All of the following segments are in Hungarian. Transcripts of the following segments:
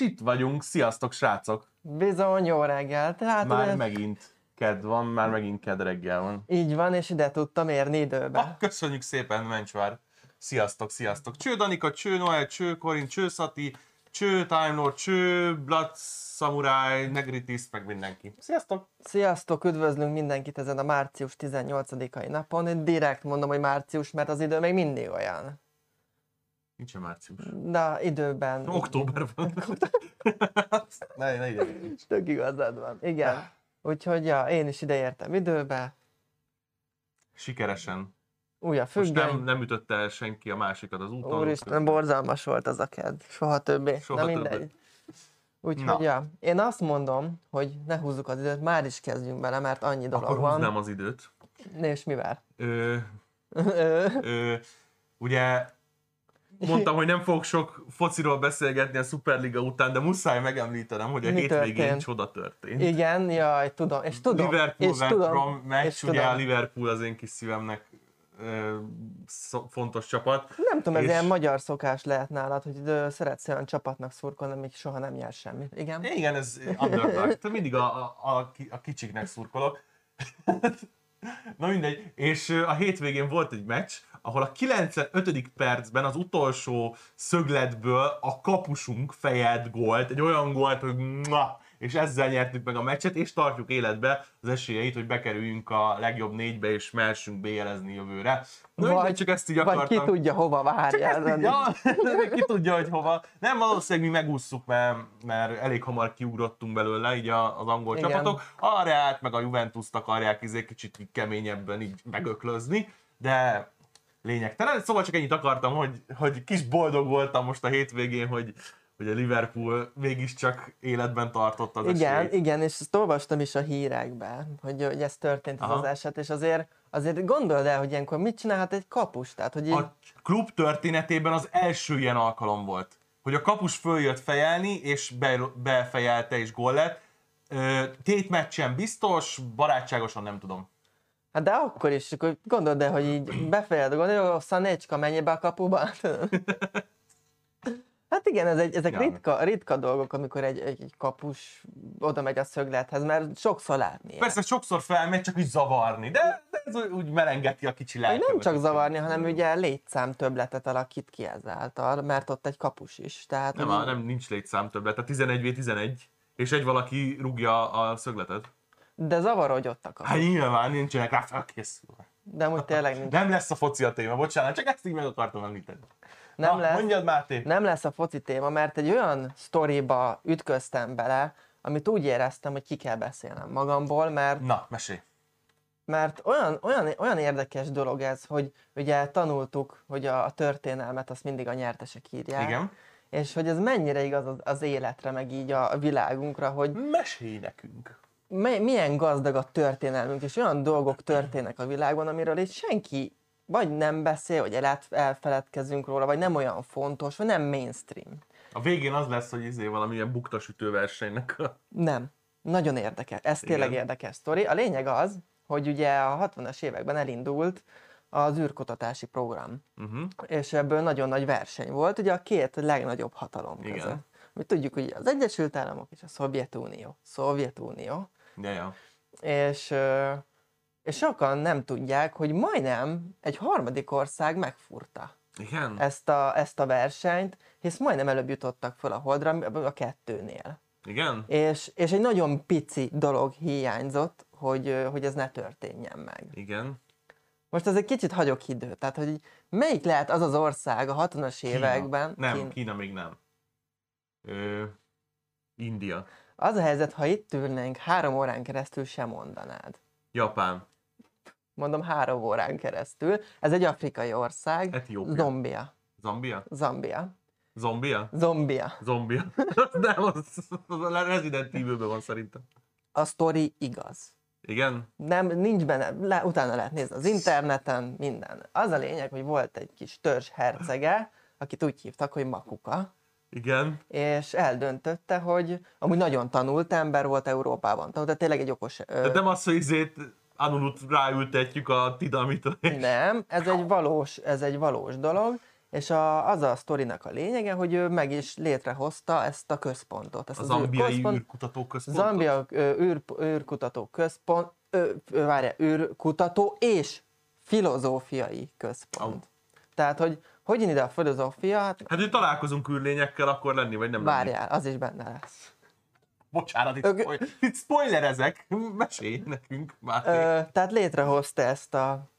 És itt vagyunk, sziasztok srácok! Bizony, jó reggel. Tehát Már ugye- megint ked van, már megint ked reggel van. Így van, és ide tudtam érni időbe. Ah, köszönjük szépen, Mencsvár! Sziasztok, sziasztok! Cső Danika, cső Noel, cső Korin, cső Szati, cső Time Lord, cső Blood Samurai, Negritis, meg mindenki. Sziasztok! Sziasztok, üdvözlünk mindenkit ezen a március 18-ai napon. Direkt mondom, hogy március, mert az idő még mindig olyan. Nincsen március. De időben... Október van. ne, ne ide. Tök igazad van. Igen. Úgyhogy ja, én is ide értem időbe. Sikeresen. Új a Most nem, nem ütötte el senki a másikat az úton. Úristen, borzalmas volt az a ked. Soha többé. Soha Na többé. mindegy. Úgyhogy Na. ja, én azt mondom, hogy ne húzzuk az időt, már is kezdjünk bele, mert annyi dolog Akkor van. húznám az időt. És mivel? Ö, ö, ugye mondtam, hogy nem fogok sok fociról beszélgetni a Superliga után, de muszáj megemlítenem, hogy a Mi hétvégén történt? csoda történt. Igen, jaj, tudom, és tudom, Liverpool és tudom, meccs, és ugye tudom. a Liverpool az én kis szívemnek ö, fontos csapat. Nem tudom, ez és- ilyen magyar szokás lehet nálad, hogy ö, szeretsz olyan csapatnak szurkolni, amik soha nem nyer semmit. Igen? Igen, ez underdog. Mindig a, a, a, a kicsiknek szurkolok. Na mindegy. És a hétvégén volt egy meccs, ahol a 95. percben az utolsó szögletből a kapusunk fejelt gólt, egy olyan gólt, hogy és ezzel nyertük meg a meccset, és tartjuk életbe az esélyeit, hogy bekerüljünk a legjobb négybe, és mehessünk BL-ezni jövőre. Na mindegy, csak ezt így vagy akartam. ki tudja, hova várjál. Ja, még ki tudja, hogy hova. Nem, valószínűleg mi megúsztuk, mert, mert elég hamar kiugrottunk belőle, így az angol Igen. csapatok. A Reált meg a Juventus-t akarják izé kicsit így keményebben így megöklözni, de lényegtelen. Szóval csak ennyit akartam, hogy, hogy kis boldog voltam most a hétvégén, hogy, hogy a Liverpool mégiscsak életben tartotta az Igen, esélyt. igen, és ezt olvastam is a hírekben, hogy, hogy ez történt Aha. az eset, és azért, azért gondold el, hogy ilyenkor mit csinálhat egy kapus, tehát hogy így, A klub történetében az első ilyen alkalom volt, hogy a kapus följött fejelni, és be, befejelte, és gól lett. Tét meccsen biztos, barátságosan nem tudom. hát de akkor is, akkor gondold el, hogy így befejezed a gond, jó, Szanécska, menj be a kapuba. Hát igen, ez egy, ezek Ja. ritka, ritka dolgok, amikor egy, egy, egy kapus oda megy a szöglethez, mert sokszor látni. Persze sokszor felmegy, csak úgy zavarni, de, de ez úgy- úgy merengeti a kicsi Hogy lelkemet. nem csak zavarni, hanem ugye létszám többletet alakít ki ezáltal, mert ott egy kapus is. Tehát, Nem, hogy á, nem nincs létszám többet, a 11v11, és egy valaki rúgja a szögletet. De zavarodj ott a kapus. Hát nyilván nincsenek rá felkészülve. De úgy tényleg nincs. Nem lesz a foci a téma, bocsánat, csak ezt így meg akartam említeni. Nem Na, lesz. Mondjad, Máté. Nem lesz a foci téma, mert egy olyan sztoriba ütköztem bele, amit úgy éreztem, hogy ki kell beszélnem magamból, mert, Na, mesélj. mert olyan, olyan, olyan érdekes dolog ez, hogy ugye tanultuk, hogy a, a történelmet azt mindig a nyertesek írják. Igen. És hogy ez mennyire igaz az, az életre, meg így a, a világunkra, hogy Mesélj nekünk. mi- milyen gazdag a történelmünk, és olyan dolgok történnek a világban, amiről itt senki vagy nem beszél, vagy el, elfeledkezünk róla, vagy nem olyan fontos, vagy nem mainstream. A végén az lesz, hogy izé valamilyen buktasütő versenynek a... Nem. Nagyon érdekes. Ez tényleg érdekes sztori. A lényeg az, hogy ugye a 60-as években elindult az űrkutatási program, Uh-huh. és ebből nagyon nagy verseny volt, ugye a két legnagyobb hatalom Igen. között. Mi tudjuk, hogy az Egyesült Államok és a Szovjetunió. Szovjetunió. Ja, ja. És, és sokan nem tudják, hogy majdnem egy harmadik ország megfurta Igen? ezt a, ezt a versenyt, hisz majdnem előbb jutottak fel a holdra a kettőnél. Igen? És, és egy nagyon pici dolog hiányzott, hogy, hogy ez ne történjen meg. Igen. Most ez egy kicsit hagyok időt, tehát hogy melyik lehet az az ország a 60-as években? Nem, Kín- Kína még nem. Ö, India. Az a helyzet, ha itt ülnénk három órán keresztül, sem mondanád. Japán. Mondom három órán keresztül. Ez egy afrikai ország. Etiópia. Zombia. Zambia? Zambia. Zombia? Zombia. Zombia. nem, az, az a Resident Evil-ben van szerintem. A sztori igaz. Igen? Nem, nincs benne, le, utána lehet nézni az interneten, minden. Az a lényeg, hogy volt egy kis törzs hercege, akit úgy hívtak, hogy Makuka, Igen. és eldöntötte, hogy amúgy nagyon tanult ember volt Európában, tehát tényleg egy okos... Ö, De nem az, hogy izét Anulut ráültetjük a tidamitra. nem, ez egy valós, ez egy valós dolog, És a, az a sztorinak a lényege, hogy ő meg is létrehozta ezt a központot. Ezt Az az zambiai űrközpont- űrkutató központot. Zambia űr, űrkutató központ, ö, várjál, űrkutató és filozófiai központ. Tehát, hogy hogy jön ide a filozófia, hát Hát, hogy találkozunk űrlényekkel, akkor lenni, vagy nem lenni. várjál, az is benne lesz. Bocsánat, itt, Ög- spoil- itt spoilerezek. Mesélj nekünk. Ö, tehát létrehozta ezt a,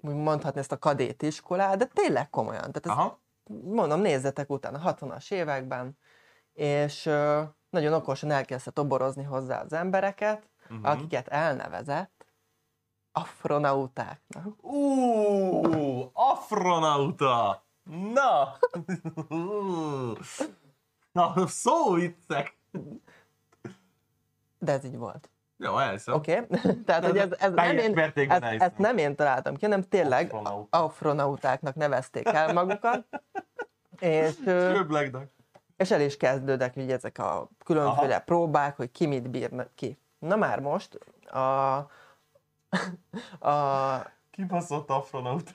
mondhatni ezt a kadét iskolát, de tényleg komolyan. Tehát ez, Aha. mondom, nézzetek utána, 60-as években, és ö, nagyon okosan elkezdte toborozni hozzá az embereket, Mhm. akiket elnevezett afronautáknak. Ú, afronauta! Na! Na, szó viccek! De ez így volt. Jó, elhiszem. Oké? Okay? Tehát, hogy ez, ez, nem én, mértékben ezt, nem én találtam ki, hanem tényleg afronautáknak nevezték el magukat. És, és el is kezdődnek ugye ezek a különféle Aha. próbák, hogy ki mit bír ki. Na már most a, a Kibaszott afronauta.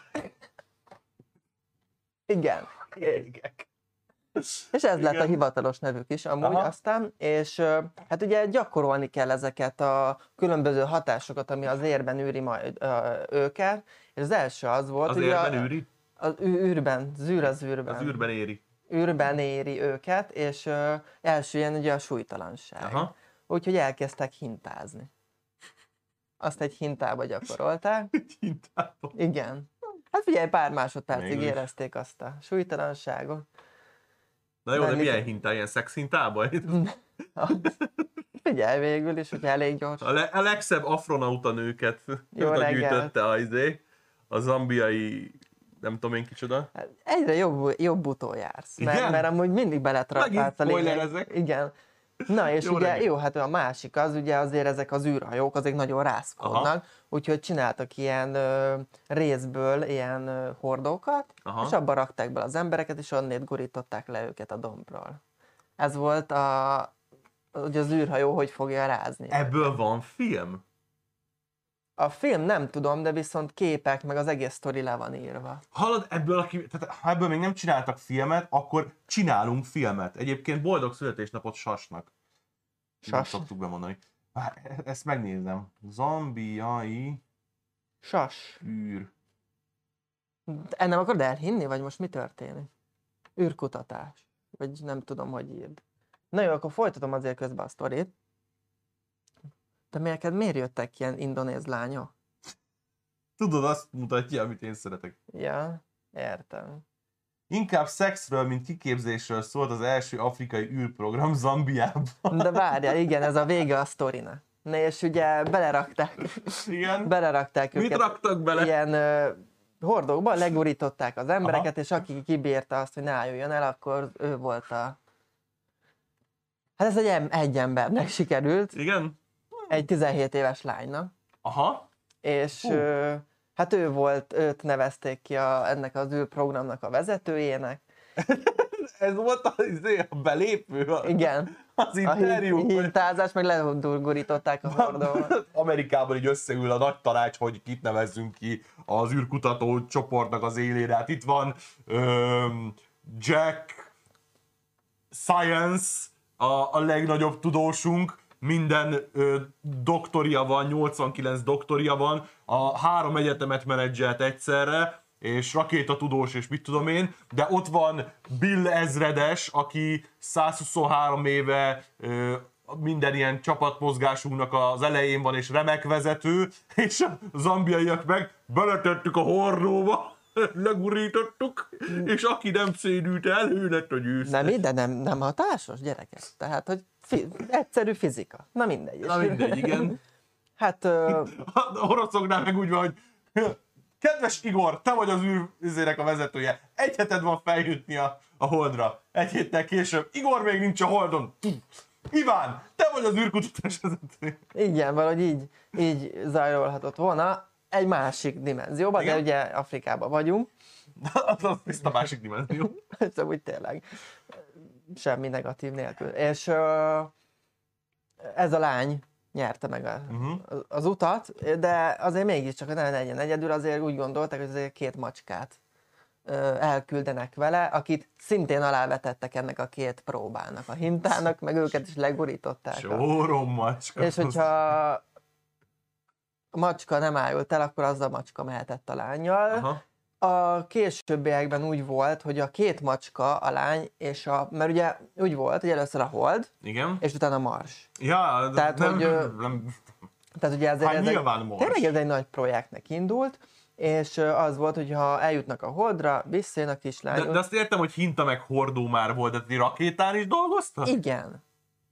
igen, Égek. És ez lett a Igen. hivatalos nevük is amúgy Aha. aztán, és hát ugye gyakorolni kell ezeket a különböző hatásokat, ami az érben űri majd őket, és az első az volt, Az hogy érben a, űri? az űrben, zűr az űrben, Az űrben éri. űrben éri őket, és ö, első ilyen ugye a súlytalanság. Aha. Úgyhogy elkezdtek hintázni. Azt egy hintába gyakorolták. Egy hintában. Igen. Hát figyelj, pár másodpercig Mégis. érezték azt a súlytalanságot. Na jó, de Nem, milyen mit- hintá? Ilyen szex hintában? Figyelj végül is, hogy elég gyors. A, le, a legszebb afronauta nőket Jó gyűjtötte a, izé, a zambiai, nem tudom én kicsoda. Hát Egyre jobb, jobb utól jársz, mert, Igen? mert amúgy mindig beletraktálsz a lényeg. spoilerezek. Igen. Na és Jó ugye, reggelt. jó, hát a másik az, ugye azért ezek az űrhajók, azok nagyon rászkodnak, úgyhogy csináltak ilyen ö, részből ilyen ö, hordókat, Aha. és abba rakták bele az embereket, és onnét gurították le őket a dombról. Ez volt a, ugye az űrhajó, hogy fogja rázni. Ebből van film? A film nem tudom, de viszont képek, meg az egész sztori le van írva. Hallod, ebből, aki, tehát ha ebből még nem csináltak filmet, akkor csinálunk filmet. Egyébként boldog születésnapot Sasnak. Nem Sas. szoktuk bemondani. Vár, e- Ezt megnézem. Zambiai Sas. űr. Ennem nem akarod elhinni, vagy most mi történik? űrkutatás. Vagy nem tudom, hogy írd. Na jó, akkor folytatom azért közben a sztorit. De mi neked miért jöttek ilyen indonéz lányok? Tudod, azt mutatja, amit én szeretek. Ja, értem. Inkább szexről, mint kiképzésről szólt az első afrikai űrprogram Zambiában. De várja, igen, ez a vége a sztorinak. Na és ugye belerakták, Igen. belerakták Mit őket raktak bele? ilyen ö, hordókba, legurították az embereket, és aki kibírta azt, hogy ne álljon el, akkor ő volt a... Hát ez egy, egy embernek sikerült, Igen? Egy 17 éves lánynak, Aha. és Hú. hát ő volt, őt nevezték ki a, ennek az űrprogramnak a vezetőjének. Ez volt a, izé, a belépő, a, Igen, az a interjú. hogy- hintázás, meg legurították a hordóval. Amerikában így összeül a nagy tanács, hogy kit nevezzünk ki az űrkutató csoportnak az élére. Hát itt van öm, Jack Science, a, a legnagyobb tudósunk, minden ö, doktoria van, 89 doktoria van, a három egyetemet menedzselt egyszerre, és rakétatudós, és mit tudom én, de ott van Bill ezredes, aki 123 éve ö, minden ilyen csapatmozgásunknak az elején van, és remek vezető, és a zambiaiak meg beletettük a hordóba, legurítottuk, és aki nem szédült el, ő lett a győztes. Nem, de nem, nem hatásos, gyerekek. Tehát, hogy fi, egyszerű fizika. Na mindegy. Na mindegy, igen. Hát, ö, A oroszoknál meg úgy van, hogy kedves Igor, te vagy az űrzének a vezetője. Egy heted van feljutni a, a holdra. Egy héttel később. Igor még nincs a holdon. Iván, te vagy az űrkutatás vezetője. igen, valahogy így, így zajolhatott volna egy másik dimenzióban, de Igen? ugye Afrikában vagyunk, Az, az tiszta másik dimenzió. ez úgy tényleg semmi negatív nélkül. És ez a lány nyerte meg a, Uh-huh. az utat, de azért mégiscsak, hogy ne legyen egyedül, azért úgy gondolták, hogy azért két macskát elküldenek vele, akit szintén alávetettek ennek a két próbának, a hintának, meg őket is legurították. Sórom macska. És hogyha a macska nem állult el, akkor az a macska mehetett a lányjal. Aha. A későbbiekben úgy volt, hogy a két macska, a lány és a... Mert ugye úgy volt, hogy először a hold, Igen. és utána a mars. Ja, Tehát, nem, hogy, ö, nem, Tehát ugye ezért hát ez egy, tényleg ez egy nagy projektnek indult, és az volt, hogy ha eljutnak a holdra, visszajön a kislány. De, de azt értem, hogy hinta meg hordó már volt, ti rakétán is dolgoztak? Igen.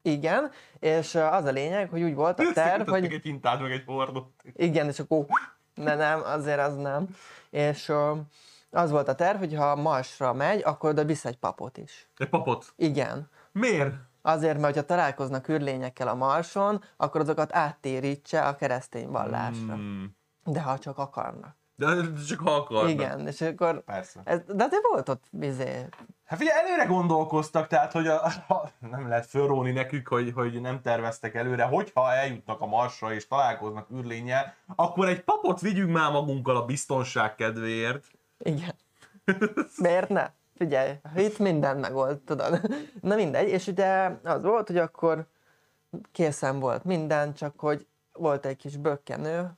Igen, és az a lényeg, hogy úgy volt a terv, hogy egy hintát, meg egy hordót. igen, és akkor ne nem, azért az nem. És az volt a terv, hogy ha Marsra megy, akkor oda visz egy papot is. Egy papot. Igen. Miért? Azért, mert ha találkoznak űrlényekkel a Marson, akkor azokat áttérítse a keresztény vallásra. Hmm. De ha csak akarnak. De csak ha akarnak. Igen, és akkor... Persze. Ez, de azért volt ott izé, Hát figyelj, előre gondolkoztak, tehát hogy a, a, nem lehet fölróni nekük, hogy, hogy nem terveztek előre, hogyha eljutnak a Marsra és találkoznak űrlényel, akkor egy papot vigyünk már magunkkal a biztonság kedvéért. Igen. Miért ne? Figyelj, itt minden megold, tudod. Na mindegy, és ugye az volt, hogy akkor készen volt minden, csak hogy volt egy kis bökkenő,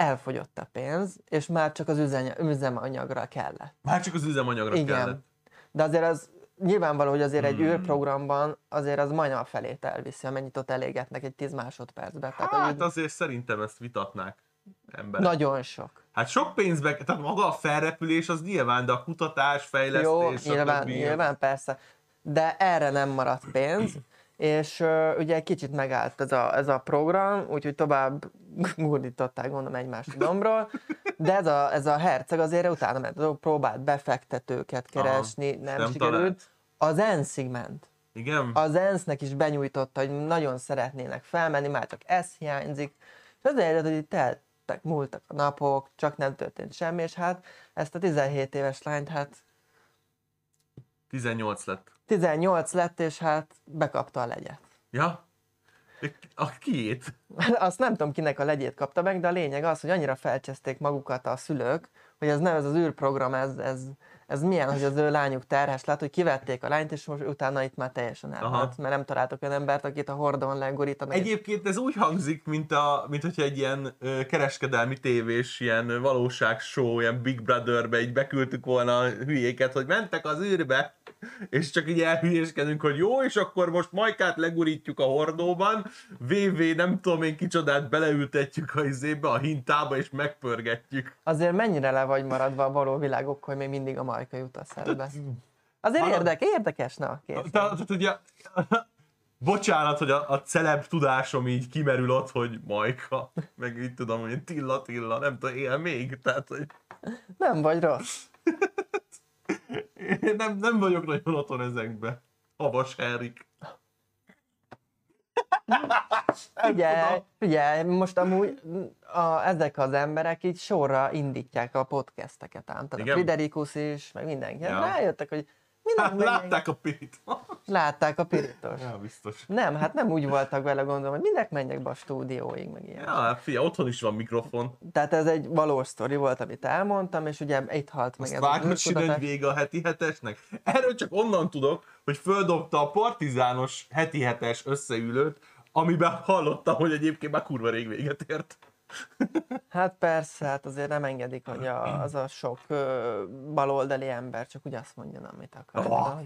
elfogyott a pénz, és már csak az üzemanyagra kellett. Már csak az üzemanyagra Igen. kellett. De azért az nyilvánvaló, hogy azért egy Hmm. űrprogramban azért az majdnem a felét elviszi, amennyit ott elégetnek egy 10 másodpercben. Tehát, Hát hogy azért szerintem ezt vitatnák emberek. nagyon sok. Hát sok pénzbe, tehát maga a felrepülés az nyilván, de a kutatás, fejlesztés, Jó, nyilván, nyilván, persze. De erre nem maradt pénz, és uh, ugye egy kicsit megállt ez a, ez a program, úgyhogy tovább gurdították gondolom egymást a dombról, de ez a, ez a herceg azért utána ment, próbált befektetőket keresni, nem, nem sikerült. talált. Az ENSZ-ig ment. Igen? Az ENSZ-nek is benyújtotta, hogy nagyon szeretnének felmenni, már csak ez hiányzik. És az a helyzet, hogy itt teltek, múltak a napok, csak nem történt semmi, és hát ezt a 17 éves lányt hát 18 lett. 18 lett, és hát bekapta a legyet. Ja? A kiét? Azt nem tudom, kinek a legyét kapta meg, de a lényeg az, hogy annyira felcseszték magukat a szülők, hogy ez nem ez az űrprogram, ez, ez, ez milyen, hogy az ő lányuk terhes lett, hogy kivették a lányt, és most utána itt már teljesen elhalt, mert nem találtak olyan embert, akit a hordon legurítanak. Egyébként ez úgy hangzik, mint, a, mint hogyha egy ilyen ö, kereskedelmi tévés, ilyen valóságshow, ilyen Big Brotherbe így beküldtük volna a hülyéket, hogy mentek az űrbe, és csak így elhülyéskedünk, hogy jó, és akkor most Majkát legurítjuk a hordóban, VV nem tudom én kicsodát beleültetjük a izébe, a hintába, és megpörgetjük. Azért mennyire le vagy maradva a való világok, hogy még mindig a Majka jut a szembe. Azért Hallod? érdek, érdekes, na, kész. Te- Tehát ugye, bocsánat, hogy a, a celeb tudásom így kimerül ott, hogy Majka, meg így tudom, hogy Tilla Tilla, nem tudom, él még, tehát hogy Nem vagy rossz. én nem, nem vagyok nagyon otthon ezekbe. Havas Henrik. Figyelj, figyelj, most amúgy a, ezek az emberek így sorra indítják a podcasteket ám. Tehát Igen? a Friderikus is, meg mindenki. Ja. Ja. Rájöttek, hogy Hát, látták a pirit. látták a pirítos. Ja, biztos. Nem, hát nem úgy voltak vele gondolom, hogy minek menjek be a stúdióig, meg ilyen. Ja, hát fia, otthon is van mikrofon. Tehát ez egy valós sztori volt, amit elmondtam, és ugye itt halt meg Azt ez az vágod sinni, hogy vége a heti hetesnek? Erről csak onnan tudok, hogy földobta a partizános heti hetes összeülőt, amiben hallottam, hogy egyébként már kurva rég véget ért. Hát persze, hát azért nem engedik, hogy a, az a sok ö, baloldali ember csak úgy azt mondja, amit akar. Oh.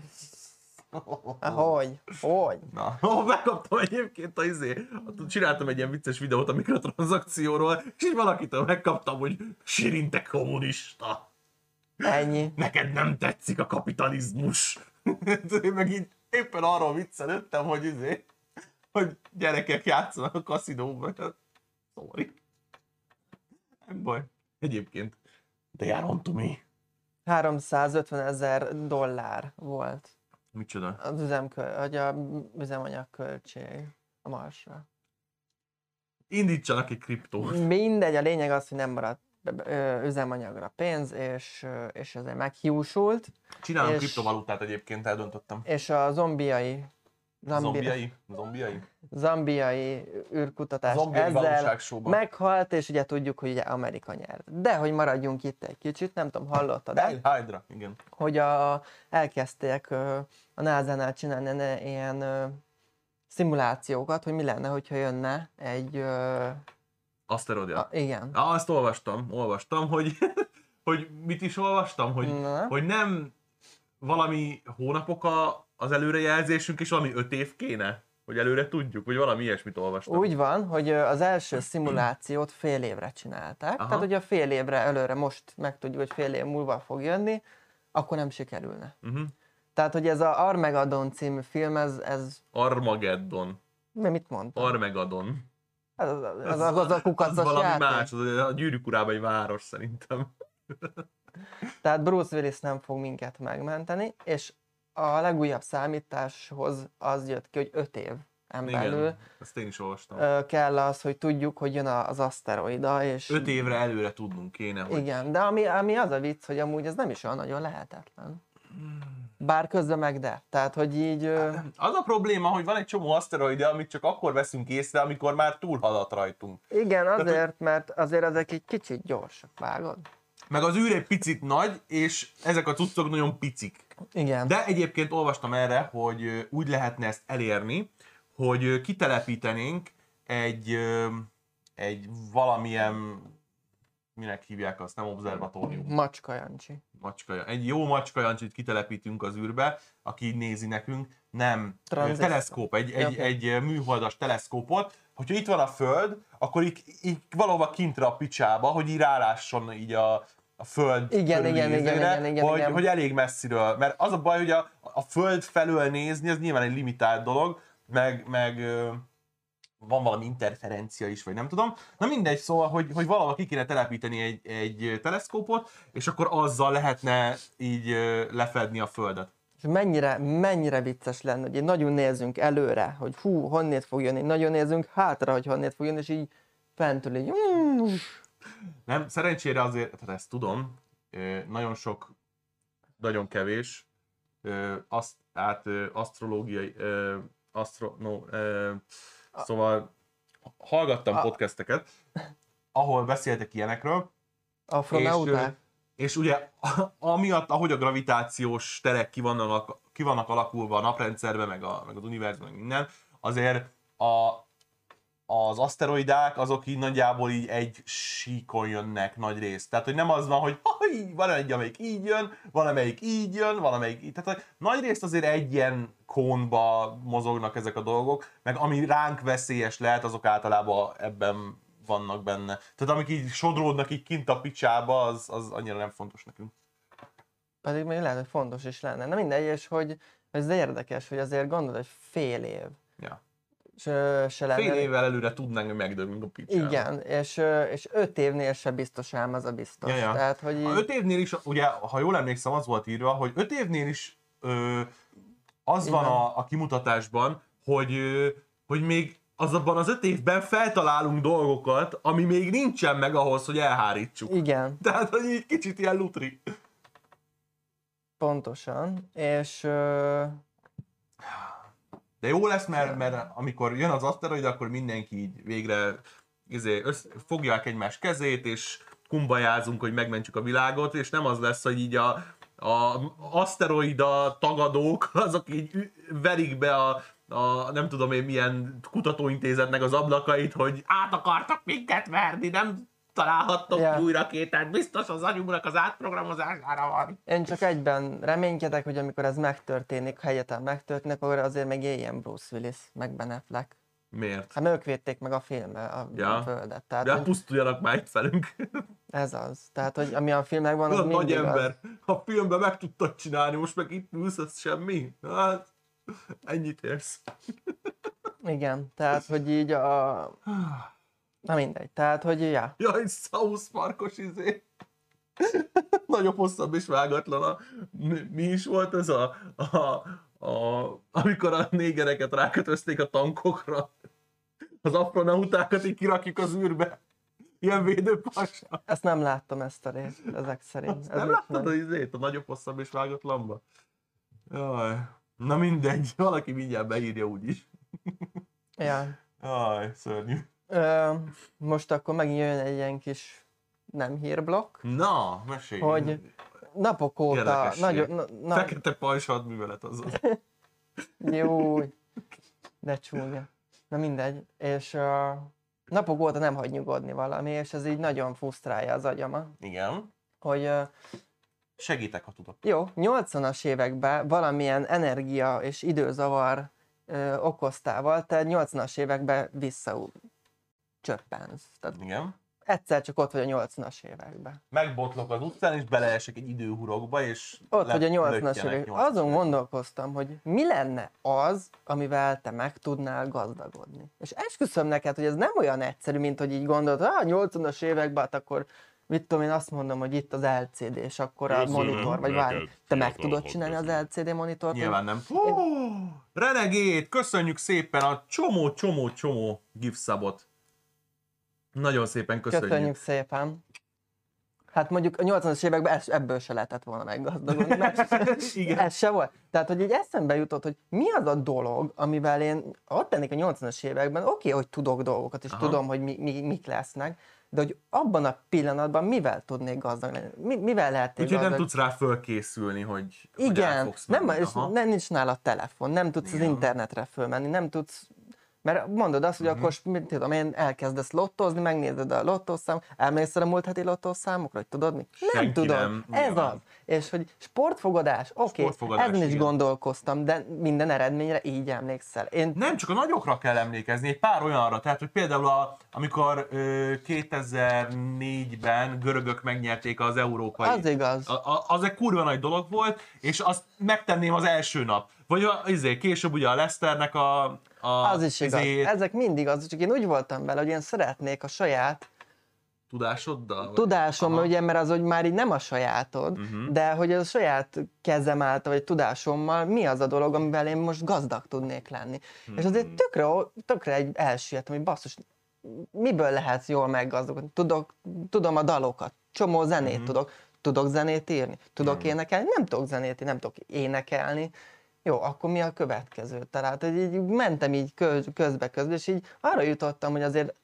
Hogy? Hogy? Na, ó, megkaptam egyébként a izé, csináltam egy ilyen vicces videót a mikrotranszakcióról, és így valakitől megkaptam, hogy Sirin, te kommunista. Ennyi. Neked nem tetszik a kapitalizmus. Én meg így éppen arról viccelődtem, hogy izé, hogy gyerekek játszanak a kaszinóban. Sorry. Nem baj. Egyébként. They are on to me. 350 ezer dollár volt Micsoda? az üzemkö- hogy a üzemanyag költség a Marsra. Indítsanak egy kriptót. Mindegy, a lényeg az, hogy nem maradt üzemanyagra pénz, és, és ezért meghiúsult, Csinálom És- kriptovalutát egyébként, eldöntöttem. és a zombiai Zombiai? Zombiai? zambiai űrkutatás Zombiai ezzel meghalt, és ugye tudjuk, hogy ugye Amerika nyert. De hogy maradjunk itt egy kicsit, nem tudom, hallottad Hail Hydra, igen. hogy a, elkezdték a NASA-nál csinálni ilyen szimulációkat, hogy mi lenne, hogyha jönne egy... Ö, Aszteroida. a, igen. Ja, azt olvastam, olvastam, hogy, hogy mit is olvastam, hogy, Na. hogy nem valami hónapok a, az előrejelzésünk, és valami öt év kéne, hogy előre tudjuk, vagy valami ilyesmit olvastam. Úgy van, hogy az első szimulációt fél évre csinálták, Aha. tehát hogyha fél évre előre most megtudjuk, hogy fél év múlva fog jönni, akkor nem sikerülne. Uh-huh. Tehát, hogy ez a Armageddon című film, ez, ez Armageddon. mi mit mondtam? Armageddon. Ez, az, az, az, az a kukacos az valami játék. más, az a gyűrűk urában egy város szerintem. Tehát Bruce Willis nem fog minket megmenteni, és a legújabb számításhoz az jött ki, hogy 5 év belül Igen, ezt én is olvastam. ö, kell az, hogy tudjuk, hogy jön az aszteroida, és Öt évre előre tudnunk kéne, hogy igen, de ami, ami az a vicc, hogy amúgy ez nem is olyan nagyon lehetetlen. Bár közben meg de. Tehát, hogy így... ö, Az a probléma, hogy van egy csomó aszteroide, amit csak akkor veszünk észre, amikor már túlhalat rajtunk. Igen, azért, mert azért ezek egy kicsit gyorsak, vágod? Meg az űr egy picit nagy, és ezek a cuccok nagyon picik. Igen. De egyébként olvastam erre, hogy úgy lehetne ezt elérni, hogy kitelepítenénk egy, egy valamilyen, minek hívják azt, nem obszervatórium, Macska Jancsi. macska, egy jó macska jancsit kitelepítünk az űrbe, aki így nézi nekünk, nem Tranzisztor. teleszkóp, egy, egy, Oké. egy műholdas teleszkópot, hogyha itt van a Föld, akkor így, így valahova kintre a picsába, hogy így rálásson így a, a Föld Igen, igen, igen, izére, igen, igen, hogy, igen. hogy elég messziről, mert az a baj, hogy a, a Föld felől nézni, az nyilván egy limitált dolog, meg, meg van valami interferencia is, vagy nem tudom. Na mindegy, szóval, hogy, hogy valahol ki kéne telepíteni egy, egy teleszkópot, és akkor azzal lehetne így lefedni a Földet. És mennyire, mennyire vicces lenne, hogy így nagyon nézzünk előre, hogy hú, honnét fog jönni, nagyon nézzünk hátra, hogy honnét fog jönni, és így fentül így, mm, Nem, szerencsére azért, tehát ezt tudom, nagyon sok, nagyon kevés, azt, át, asztrológiai, ö, asztro, no, szóval hallgattam A- podcasteket, ahol beszéltek ilyenekről, afronauták. És ugye amiatt, ahogy a gravitációs terek ki vannak, ki vannak alakulva a naprendszerben, meg, a, meg az univerzumban, meg minden, azért a, az aszteroidák azok így nagyjából így egy síkon jönnek nagy részt. Tehát, hogy nem az van, hogy "Haj, van egy, amelyik így jön, van amelyik így jön, van amelyik így. Tehát, hogy nagy részt azért egy ilyen kónba mozognak ezek a dolgok, meg ami ránk veszélyes lehet, azok általában ebben vannak benne. Tehát amik így sodródnak így kint a picsába, az, az annyira nem fontos nekünk. Pedig még lehet, hogy fontos is lenne. Na mindegy, és hogy ez érdekes, hogy azért gondolod, hogy fél év Ja. Se, se lenne. Fél évvel előre tudnánk, hogy megdögünk a picsába. Igen, és, és öt évnél se biztos ám az a biztos. Ja, ja. Tehát, hogy így, A öt évnél is, ugye, ha jól emlékszem, az volt írva, hogy öt évnél is ö, az van Igen. a, a kimutatásban, hogy, ö, hogy még az abban az öt évben feltalálunk dolgokat, ami még nincsen meg ahhoz, hogy elhárítsuk. igen, Tehát, hogy így kicsit ilyen lutri. pontosan. És ö, De jó lesz, mert, mert amikor jön az aszteroid, akkor mindenki így végre izé, össz, fogják egymás kezét, és kumbajázunk, hogy megmentsük a világot, és nem az lesz, hogy így a, a aszteroida tagadók, azok így verik be a, a nem tudom én milyen kutatóintézetnek az ablakait, hogy át akartak minket verni, nem találhattok Ja. új rakétát, biztos az agyunknak az átprogramozására van. én csak egyben reménykedek, hogy amikor ez megtörténik, ha egyetem megtörténik, akkor azért meg éljen Bruce Willis, meg Ben Affleck. Miért? Hát ők védték meg a filmmel a Ja. földet. Tehát De hogy pusztuljanak már itt felünk. ez az. Tehát, hogy ami a filmekben, az Olyan nagy mindig ember. az. A filmben meg tudtad csinálni, most meg itt ülsz, ez semmi. Hát, ennyit érsz. Igen, tehát, hogy így a... Na mindegy, tehát, hogy ja, Jaj, South Parkos izé. Nagyobb, hosszabb és vágatlan a... Mi, is volt ez a, a, a... Amikor a négereket rákötözték a tankokra. Az astronautákat így kirakjuk az űrbe. Ilyen védőpassa. ezt nem láttam ezt a részt, ezek szerint. Azt Ez nem láttad az izét, a nagyobb, hosszabb és vágatlanba? Jaj. Na mindegy, valaki mindjárt beírja úgyis. Ja. Aj, szörnyű. Ö, most akkor megint jön egy ilyen kis nem hírblokk, Na, mesélj. hogy napok óta nagyon... Na, na, Fekete pajzs hadművelet az. jó, de csúnya. Na mindegy. És uh, napok óta nem hagy nyugodni valami, és ez így nagyon frusztrálja az agyamat, Igen. hogy uh, Segítek, ha tudok. Jó, 80-as években valamilyen energia és időzavar ö, okoztával te 80-as években vissza csöppensz. Tehát Igen. egyszer csak ott vagy a 80-as években. Megbotlok az utcán, és beleesek egy időhurokba, és Ott vagy a 80-as lökkyenek években. 80-as Azon gondolkoztam, hogy mi lenne az, amivel te meg tudnál gazdagodni. És esküszöm neked, hogy ez nem olyan egyszerű, mint hogy így gondolod, ah, 80-as években, hát akkor mit tudom én azt mondom, hogy itt az LCD, és akkor a monitor, vagy várj, te meg tudod csinálni az. LCD monitort? Nyilván nem. Hú, Renegét, köszönjük szépen a csomó, csomó, csomó gifszabot. Nagyon szépen köszönjük. Köszönjük szépen. Hát mondjuk a 80-as években ebből se lehetett volna meggazdagodni, mert Igen. ez se volt. Tehát, hogy így eszembe jutott, hogy mi az a dolog, amivel én ott lennék a 80-as években, oké, okay, hogy tudok dolgokat, és Aha. Tudom, hogy mi, mi, mik lesznek, de hogy abban a pillanatban mivel tudnék gazdag lenni? Mi, mivel lehetnék Úgyhogy nem tudsz rá fölkészülni, hogy hogy Igen, fogsz nem, és nem nincs nála telefon, nem tudsz Igen. az internetre fölmenni, nem tudsz mert mondod azt, hogy Mhm. akkor mit tudom én, elkezdesz lottozni, megnézed a lottószám, elmész a múlt heti lottószámokra, hogy tudod mi? Nem Senki tudod, nem, ez nyilván. az. És hogy sportfogadás, oké, Sportfogadás, ezen is gondolkoztam, de minden eredményre így emlékszel. Én Nem, csak a nagyokra kell emlékezni, egy pár olyanra. Tehát, hogy például a, amikor ö, 2004-ben görögök megnyerték az európai... Az igaz. A, a, az egy kurva nagy dolog volt, és azt megtenném az első nap. Vagy a, izé, később ugye a Leicesternek a... a az is igaz. izé, Ezek mindig az, csak én úgy voltam vele, hogy én szeretnék a saját tudásoddal? vagy- tudásom, Aha. ugye, mert az, hogy már így nem a sajátod, Mhm. de hogy a saját kezem által, vagy tudásommal mi az a dolog, amivel én most gazdag tudnék lenni. És Mhm. azért tökre, tökre egy elsüllyedtem, hogy basszus, miből lehet jól meggazdagodni? Tudok, tudom a dalokat, csomó zenét Mhm. tudok, tudok zenét írni, tudok énekelni, nem tudok zenét írni, nem tudok énekelni. Jó, akkor mi a következő? Tehát hogy így mentem így köz, közbe közbe, és így arra jutottam, hogy azért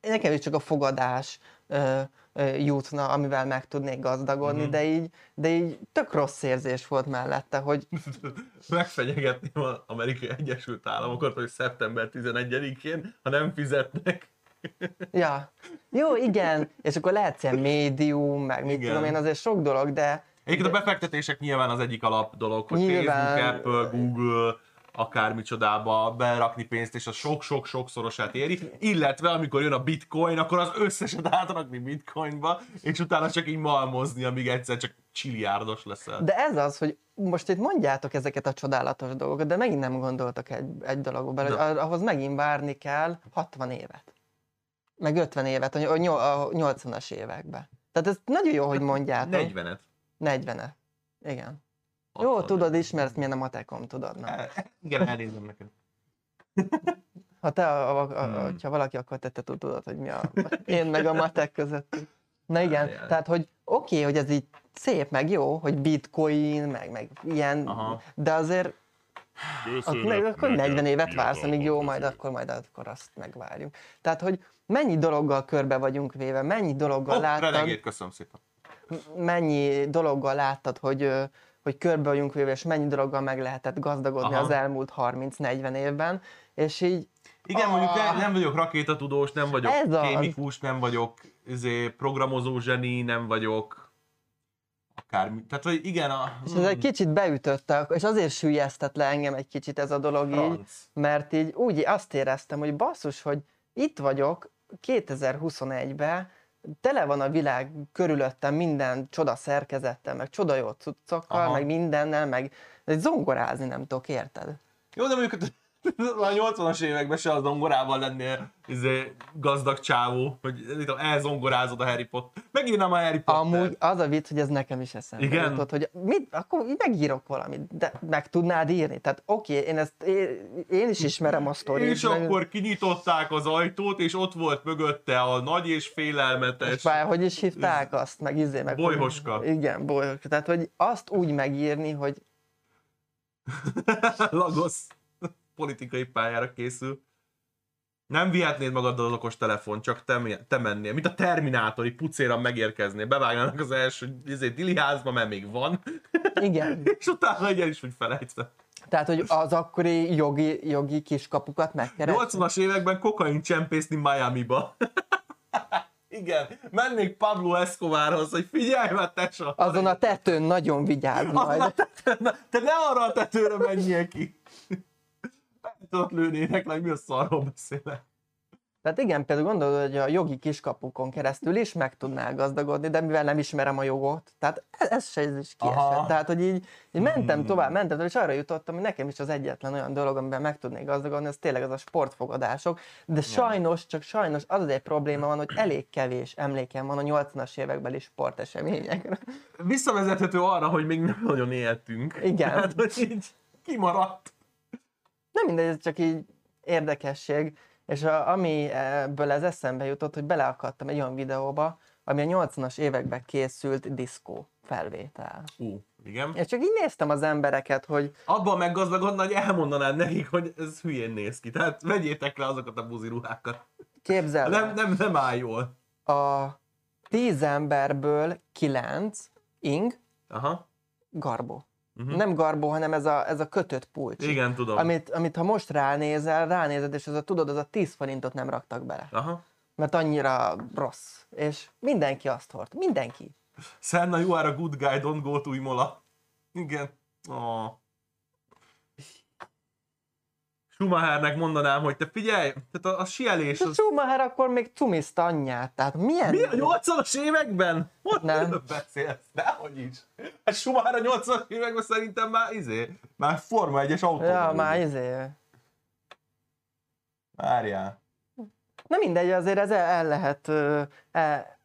nekem is csak a fogadás ö, ö, jutna, amivel meg tudnék gazdagodni, Mhm. de, így, de így tök rossz érzés volt mellette, hogy Megfenyegetném az Amerikai Egyesült Államokat, hogy szeptember 11-én, ha nem fizetnek. ja, jó, igen, és akkor lehetsz ilyen médium, meg mit Igen. tudom én, azért sok dolog, de Egyébként a befektetések nyilván az egyik alap dolog, hogy Nyilván. Facebook, Apple, Google, akármicsodába berakni pénzt, és az sok-sok-sokszorosát éri, illetve amikor jön a bitcoin, akkor az összeset átrakni bitcoinba, és utána csak így malmozni, amíg egyszer csak csiliárdos leszel. De ez az, hogy most itt mondjátok ezeket a csodálatos dolgokat, de megint nem gondoltak egy, egy dologba bele, hogy ahhoz megint várni kell 60 évet. Meg 50 évet, a 80-as években. Tehát ez nagyon jó, hogy mondjátok. 40-et. 40 Igen. Jó, tudod, ismersz, milyen a matekom, tudod. Na. El- Igen, elnézem neked. Ha te, a, a, a, Hmm. ha valaki, akkor te, te tudod, hogy mi a én meg a matek között. Na igen, Jaj, tehát, hogy oké, okay, hogy ez így szép, meg jó, hogy bitcoin, meg, meg ilyen, Aha. de azért Köszönöm meg akkor neked, 40 évet vársz, amíg jó, majd akkor majd akkor azt megvárjuk. Tehát, hogy mennyi dologgal körbe vagyunk véve, mennyi dologgal Oh, láttad, renegét, köszönöm szépen. Mennyi dologgal láttad, hogy, hogy körbe vagyunk véve, és mennyi dologgal meg lehetett gazdagodni Aha. az elmúlt 30-40 évben, és így Igen, mondjuk Ah. nem vagyok rakétatudós, nem vagyok Ez az. kémikus, nem vagyok izé, programozó zseni, nem vagyok akármi. Tehát, hogy igen, a... És ez egy kicsit beütötte, és azért süllyesztett le engem egy kicsit ez a dolog így, Franc. mert így úgy azt éreztem, hogy basszus, hogy itt vagyok 2021-ben, tele van a világ körülöttem minden csoda szerkezettel, meg csoda jó cuccokkal, Aha. meg mindennel, meg zongorázni nem tudok, érted? Jó, de mondjuk a 80-as években se az zongorával lennél izé, gazdag csávó, hogy tudom, elzongorázod a Harry Potter. Megírnám a Harry Potter. Amúgy az a vicc, hogy ez nekem is eszembe Igen? jutott, hogy mit, akkor megírok valamit, de meg tudnád írni. Tehát oké, én ezt én, én is ismerem a sztorit. és meg- akkor kinyitották az ajtót, és ott volt mögötte a nagy és félelmetes... És várj, hogy is hívták azt, meg izé, meg... Bolyhoska. Igen, bolyhoska. Tehát, hogy azt úgy megírni, hogy Lagos politikai pályára készül. Nem vihetnéd magaddal az okos telefon, csak te, te mennél. Mint a Terminátori pucéran megérkeznél. Bevágnának az első izé, Dili házba, mert még van. Igen. És utána egy is, hogy felejtve. Tehát, hogy az akkori jogi, jogi kiskapukat megkeresni. 80-as években kokain csempészni Miami-ba. Igen, mennék Pablo Escobarhoz, hogy figyelj már, tesó! Azon a tetőn nagyon vigyázz Azon a majd. tetőn, te ne arra a tetőre menjél ki! Ott lőnének, meg mi a szarról beszélek. Tehát igen, például gondolod, hogy a jogi kiskapukon keresztül is meg tudnál gazdagodni, de mivel nem ismerem a jogot, tehát ez, ez se ez is kiesett. Aha. Tehát, hogy így, így mentem Hmm. tovább, mentem tovább, és arra jutottam, hogy nekem is az egyetlen olyan dolog, amiben meg tudnék gazdagodni, az tényleg az a sportfogadások, de sajnos, csak sajnos az az egy probléma van, hogy elég kevés emlékem van a 80-as évekbeli sporteseményekre. Visszavezethető arra, hogy még nem nagyon éltünk. Igen. Tehát, hogy így kimaradt. Nem mindegy, ez csak így érdekesség, és a, ami ebből ez eszembe jutott, hogy beleakadtam egy olyan videóba, ami a 80-as években készült diszkó felvétel. Ú, igen. És csak így néztem az embereket, hogy Abban meggazdagodna, hogy elmondanád nekik, hogy ez hülyén néz ki. Tehát vegyétek le azokat a buziruhákat. képzeld Nem, nem, nem áll jól. a tíz emberből kilenc ing Aha. garbó. Mhm. Nem garbó, hanem ez a, ez a kötött pulcs. Igen, tudom. Amit, amit ha most ránézel, ránézed, és az a, tudod, az a 10 forintot nem raktak bele. Aha. Mert annyira rossz. És mindenki azt hord. Mindenki. Senna, you are a good guy, don't go to Imola. Igen. Oh. Schumachernek mondanám, hogy te figyelj, tehát a, a sielés És a az... Schumacher akkor még cumiszta anyját, tehát milyen? Mi a 80-as években? Hogy Nem. beszélsz? Dehogy is. Hát Schumacher a 80-as években szerintem már izé, már Forma 1-es autó. Ja, már izé. Várjál. Na mindegy, azért ez el, el lehet el,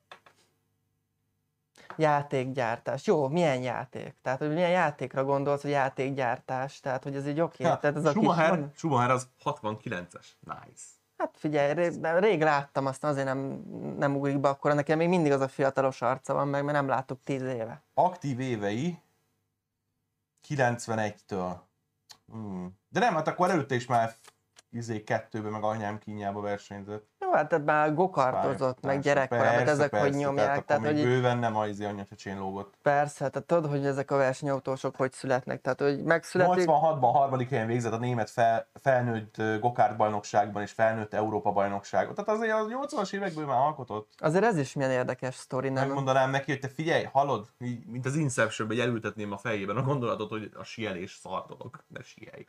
játékgyártás. Jó, milyen játék? Tehát, hogy milyen játékra gondolsz, hogy játékgyártás? Tehát, hogy ez így oké. Ja, Tehát ez a Schumacher, kis... Schumacher az 69-es. Nice. Hát figyelj, rég, rég láttam, aztán azért nem, nem ugrik be akkor, nekem még mindig az a fiatalos arca van meg, mert nem láttuk tíz éve. Aktív évei 91-től. Hmm. De nem, hát akkor előtte is már izé kettőbe, meg anyám kínjába versenyzett. Hát ebben már gokartozott, meg gyerekkorában, hát ezek hogy nyomják. Tehát, Tehát, hogy bőven nem az izé anyatyecsén lógott. persze, tehát tudod, hogy ezek a versenyautósok hogy születnek. Tehát, hogy megszületik, 86-ban harmadik helyen végzett a német fel, felnőtt gokárt bajnokságban és felnőtt Európa bajnokságot. Tehát azért az 80-as évekből már alkotott. azért ez is milyen érdekes sztori, nem? Megmondanám neki, hogy te figyelj, hallod, így, mint az inception hogy elültetném a fejében a gondolatot, hogy a sielés szar dolog, ne sielj.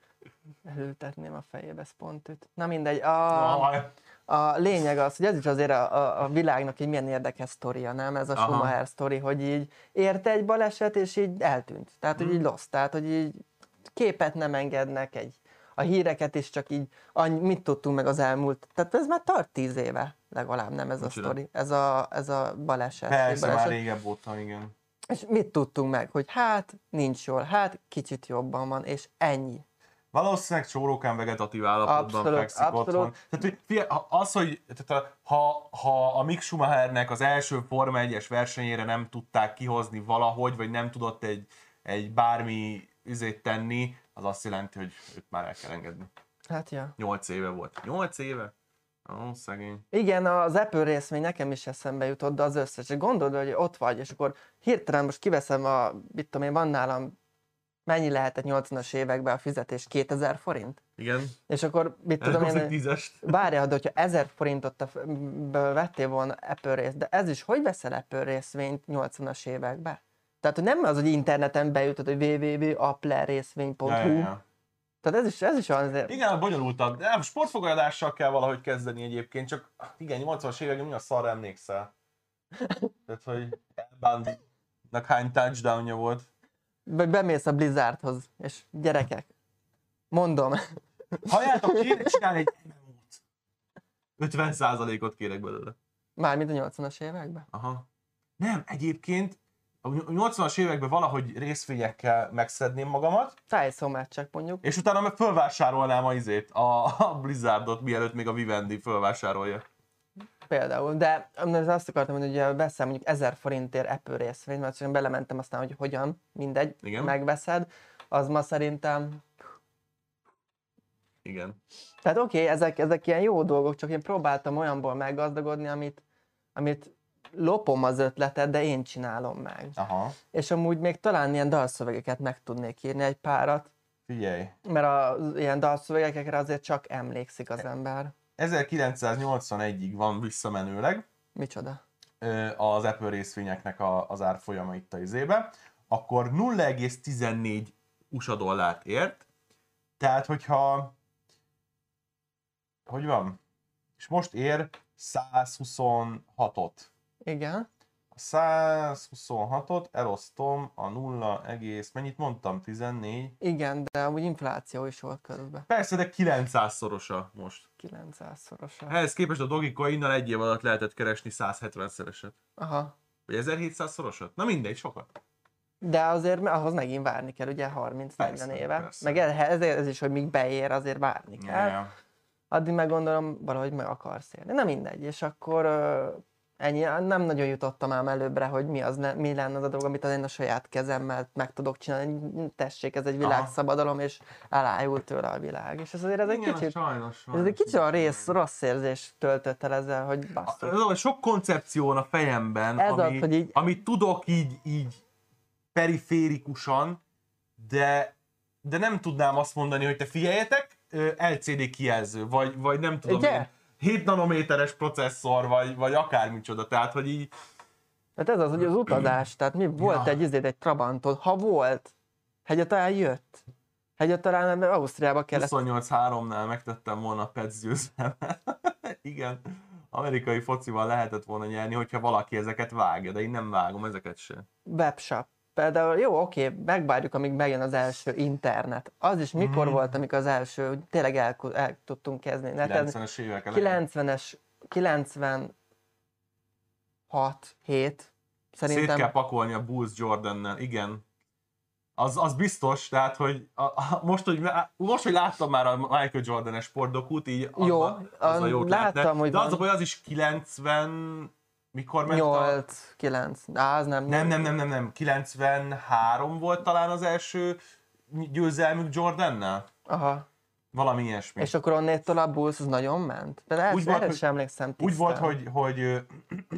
Elültetném a fejébe, ez pont üt. Na mindegy, a, Aj. A lényeg az, hogy ez is azért a, a, a világnak egy milyen érdekes sztoria, nem? Ez a Aha. Schumacher sztori, hogy így érte egy baleset, és így eltűnt. Tehát, hogy így lost. Tehát, hogy így képet nem engednek, egy, a híreket is csak így, annyi, mit tudtunk meg az elmúlt, tehát ez már tart tíz éve legalább, nem ez a Micsoda? sztori, ez a, ez a baleset. Persze, baleset. már régebb óta, igen. És mit tudtunk meg, hogy hát nincs jól, hát kicsit jobban van, és ennyi. Valószínűleg csórókán vegetatív állapotban Abszolút, fekszik abszolút. otthon. Tehát, hogy ha- az, hogy tehát, a- ha, ha a Mick Schumachernek az első Forma 1-es versenyére nem tudták kihozni valahogy, vagy nem tudott egy, egy bármi üzét tenni, az azt jelenti, hogy őt már el kell engedni. Hát ja. 8 éve volt. 8 éve? Ó, szegény. Igen, az Apple részvény nekem is eszembe jutott, de az összes. Gondolod, hogy ott vagy, és akkor hirtelen most kiveszem a, mit tudom én, van nálam, mennyi lehetett 80-as években a fizetés? 2000 forint? Igen. És akkor, mit tudom egy én, tízest. várjál, de hogyha 1000 forintot a, be- vettél volna Apple részt, de ez is, hogy veszel Apple részvényt 80-as években? Tehát, hogy nem az, hogy interneten bejutott, hogy www.applerészvény.hu. Ja, ja, ja. Tehát ez is, ez is azért... Igen, bonyolultabb. De nem, sportfogadással kell valahogy kezdeni egyébként, csak igen, 80-as években mi a szarra emlékszel? Tehát, hogy Elbánnak hány touchdownja volt. Vagy bemész a Blizzardhoz, és gyerekek, mondom, Halljátok, kéne csinálni egy MMO-t. 50%-ot kérek belőle. mármint a 80-as években. Aha. Nem, egyébként a 80-as években valahogy részvényekkel megszedném magamat, Tájszó meccsek mondjuk. és utána meg fölvásárolnám a izét, a, a Blizzardot, mielőtt még a Vivendi fölvásárolja. Például, de azt akartam, hogy ugye veszem mondjuk 1000 forintért Apple részvényt, mert csak belementem aztán, hogy hogyan, mindegy, Igen. megveszed, az ma szerintem... Igen. Tehát oké, okay, ezek, ezek ilyen jó dolgok, csak én próbáltam olyanból meggazdagodni, amit, amit lopom az ötletet, de én csinálom meg. Aha. És amúgy még talán ilyen dalszövegeket meg tudnék írni egy párat, Figyelj. mert az ilyen dalszövegekre azért csak emlékszik az ember. 1981-ig van visszamenőleg Micsoda? az Apple részvényeknek a, az árfolyama itt a izébe, akkor 0,14 USA dollárt ért, tehát hogyha hogy van? És most ér 126-ot. Igen. A 126-ot elosztom a 0, egész, mennyit mondtam? 14? Igen, de amúgy infláció is volt közben. Persze, de 900-szorosa most. 900-szorosa. Ehhez képest a Dogecoinnal egy év alatt lehetett keresni 170-szereset. Aha. Vagy 1700-szorosat? Na mindegy, sokat. De azért ahhoz megint várni kell, ugye 30-40 Persze, éve. persze. Meg ez, ez, is, hogy míg beér, azért várni kell. Ja. Addig meg gondolom valahogy meg akarsz élni. Na mindegy, és akkor ennyi, nem nagyon jutottam ám előbbre, hogy mi, az, ne- mi lenne az a dolog, amit én a saját kezemmel meg tudok csinálni. Tessék, ez egy világszabadalom, és elájult tőle a világ. És ez azért ez egy Igen, kicsit, sajnos. ez egy kicsit a rész, rossz érzés töltött el ezzel, hogy basszus. Az, hogy sok koncepció van a fejemben, Ez ami, az, hogy így- amit tudok így, így periférikusan, de, de nem tudnám azt mondani, hogy te figyeljetek, LCD kijelző, vagy, vagy nem tudom Ugye? én, 7 nanométeres processzor, vagy, vagy akármicsoda, tehát hogy így, Hát ez az, hogy az utazás, tehát mi volt Ja. egy izéd, egy Trabantod, ha volt, egyáltalán jött. Egyáltalán Ausztriába kellett 28-3-nál megtettem volna a Pets győzelmet. Igen, amerikai focival lehetett volna nyerni, hogyha valaki ezeket vágja, de én nem vágom ezeket se. webshop. Például jó, oké, megvárjuk, amíg megjön az első internet. Az is mikor Mm. volt, amikor az első, hogy tényleg el, el tudtunk kezdeni. netezni. 90-es évek elején. 90-es, 96, 7, Szét szerintem. kell pakolni a Bulls Jordannel, igen. Az, az biztos, tehát, hogy a, a, most, hogy, most, hogy láttam már a Michael Jordan-es sportdokút, így Jó, abba- azzal a- jót láttam, lehetne. hogy De az a baj, az is 90... Mikor ment a... 8, 9, Á, az nem. Nem, nem, nem, nem, nem. 93 volt talán az első győzelmük Jordannel? Aha. Valami ilyesmi. És akkor onnétől a Bulls az nagyon ment. De Úgy úgy volt, erre hogy- sem emlékszem Úgy tisztán. volt, hogy, hogy,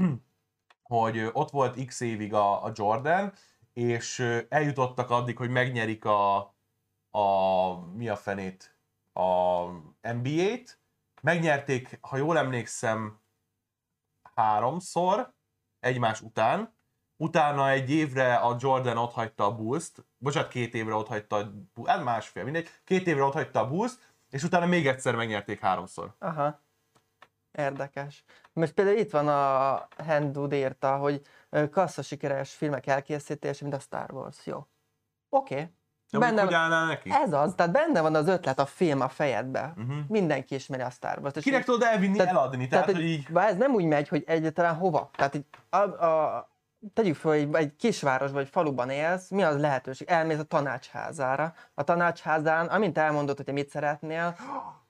hogy ott volt x évig a, a Jordan, és eljutottak addig, hogy megnyerik a, a mi a fenét, a NBA-t. Megnyerték, ha jól emlékszem, háromszor egymás után. Utána egy évre a Jordan ott hagyta a Bulls-t, bocsánat, két évre ott hagyta a Bulls, hát másfél, mindegy, két évre ott hagyta a Bulls-t, és utána még egyszer megnyerték háromszor. Aha. Érdekes. Most például itt van a Handud írta, hogy ö, kasszasikeres filmek elkészítése, mint a Star Wars. Jó. Oké. Okay. De Benne hogy állnál neki? Ez az, tehát benne van az ötlet, a film a fejedbe. Uh-huh. Mindenki ismeri a Star Wars-t. Kinek tudod elvinni, Tehát- eladni? Tehát, hogy hogy így... ez nem úgy megy, hogy egyáltalán hova. Tehát így, a, a, tegyük fel, hogy egy kisváros vagy faluban élsz, mi az lehetőség? Elmész a tanácsházára. A tanácsházán, amint elmondod, hogy mit szeretnél,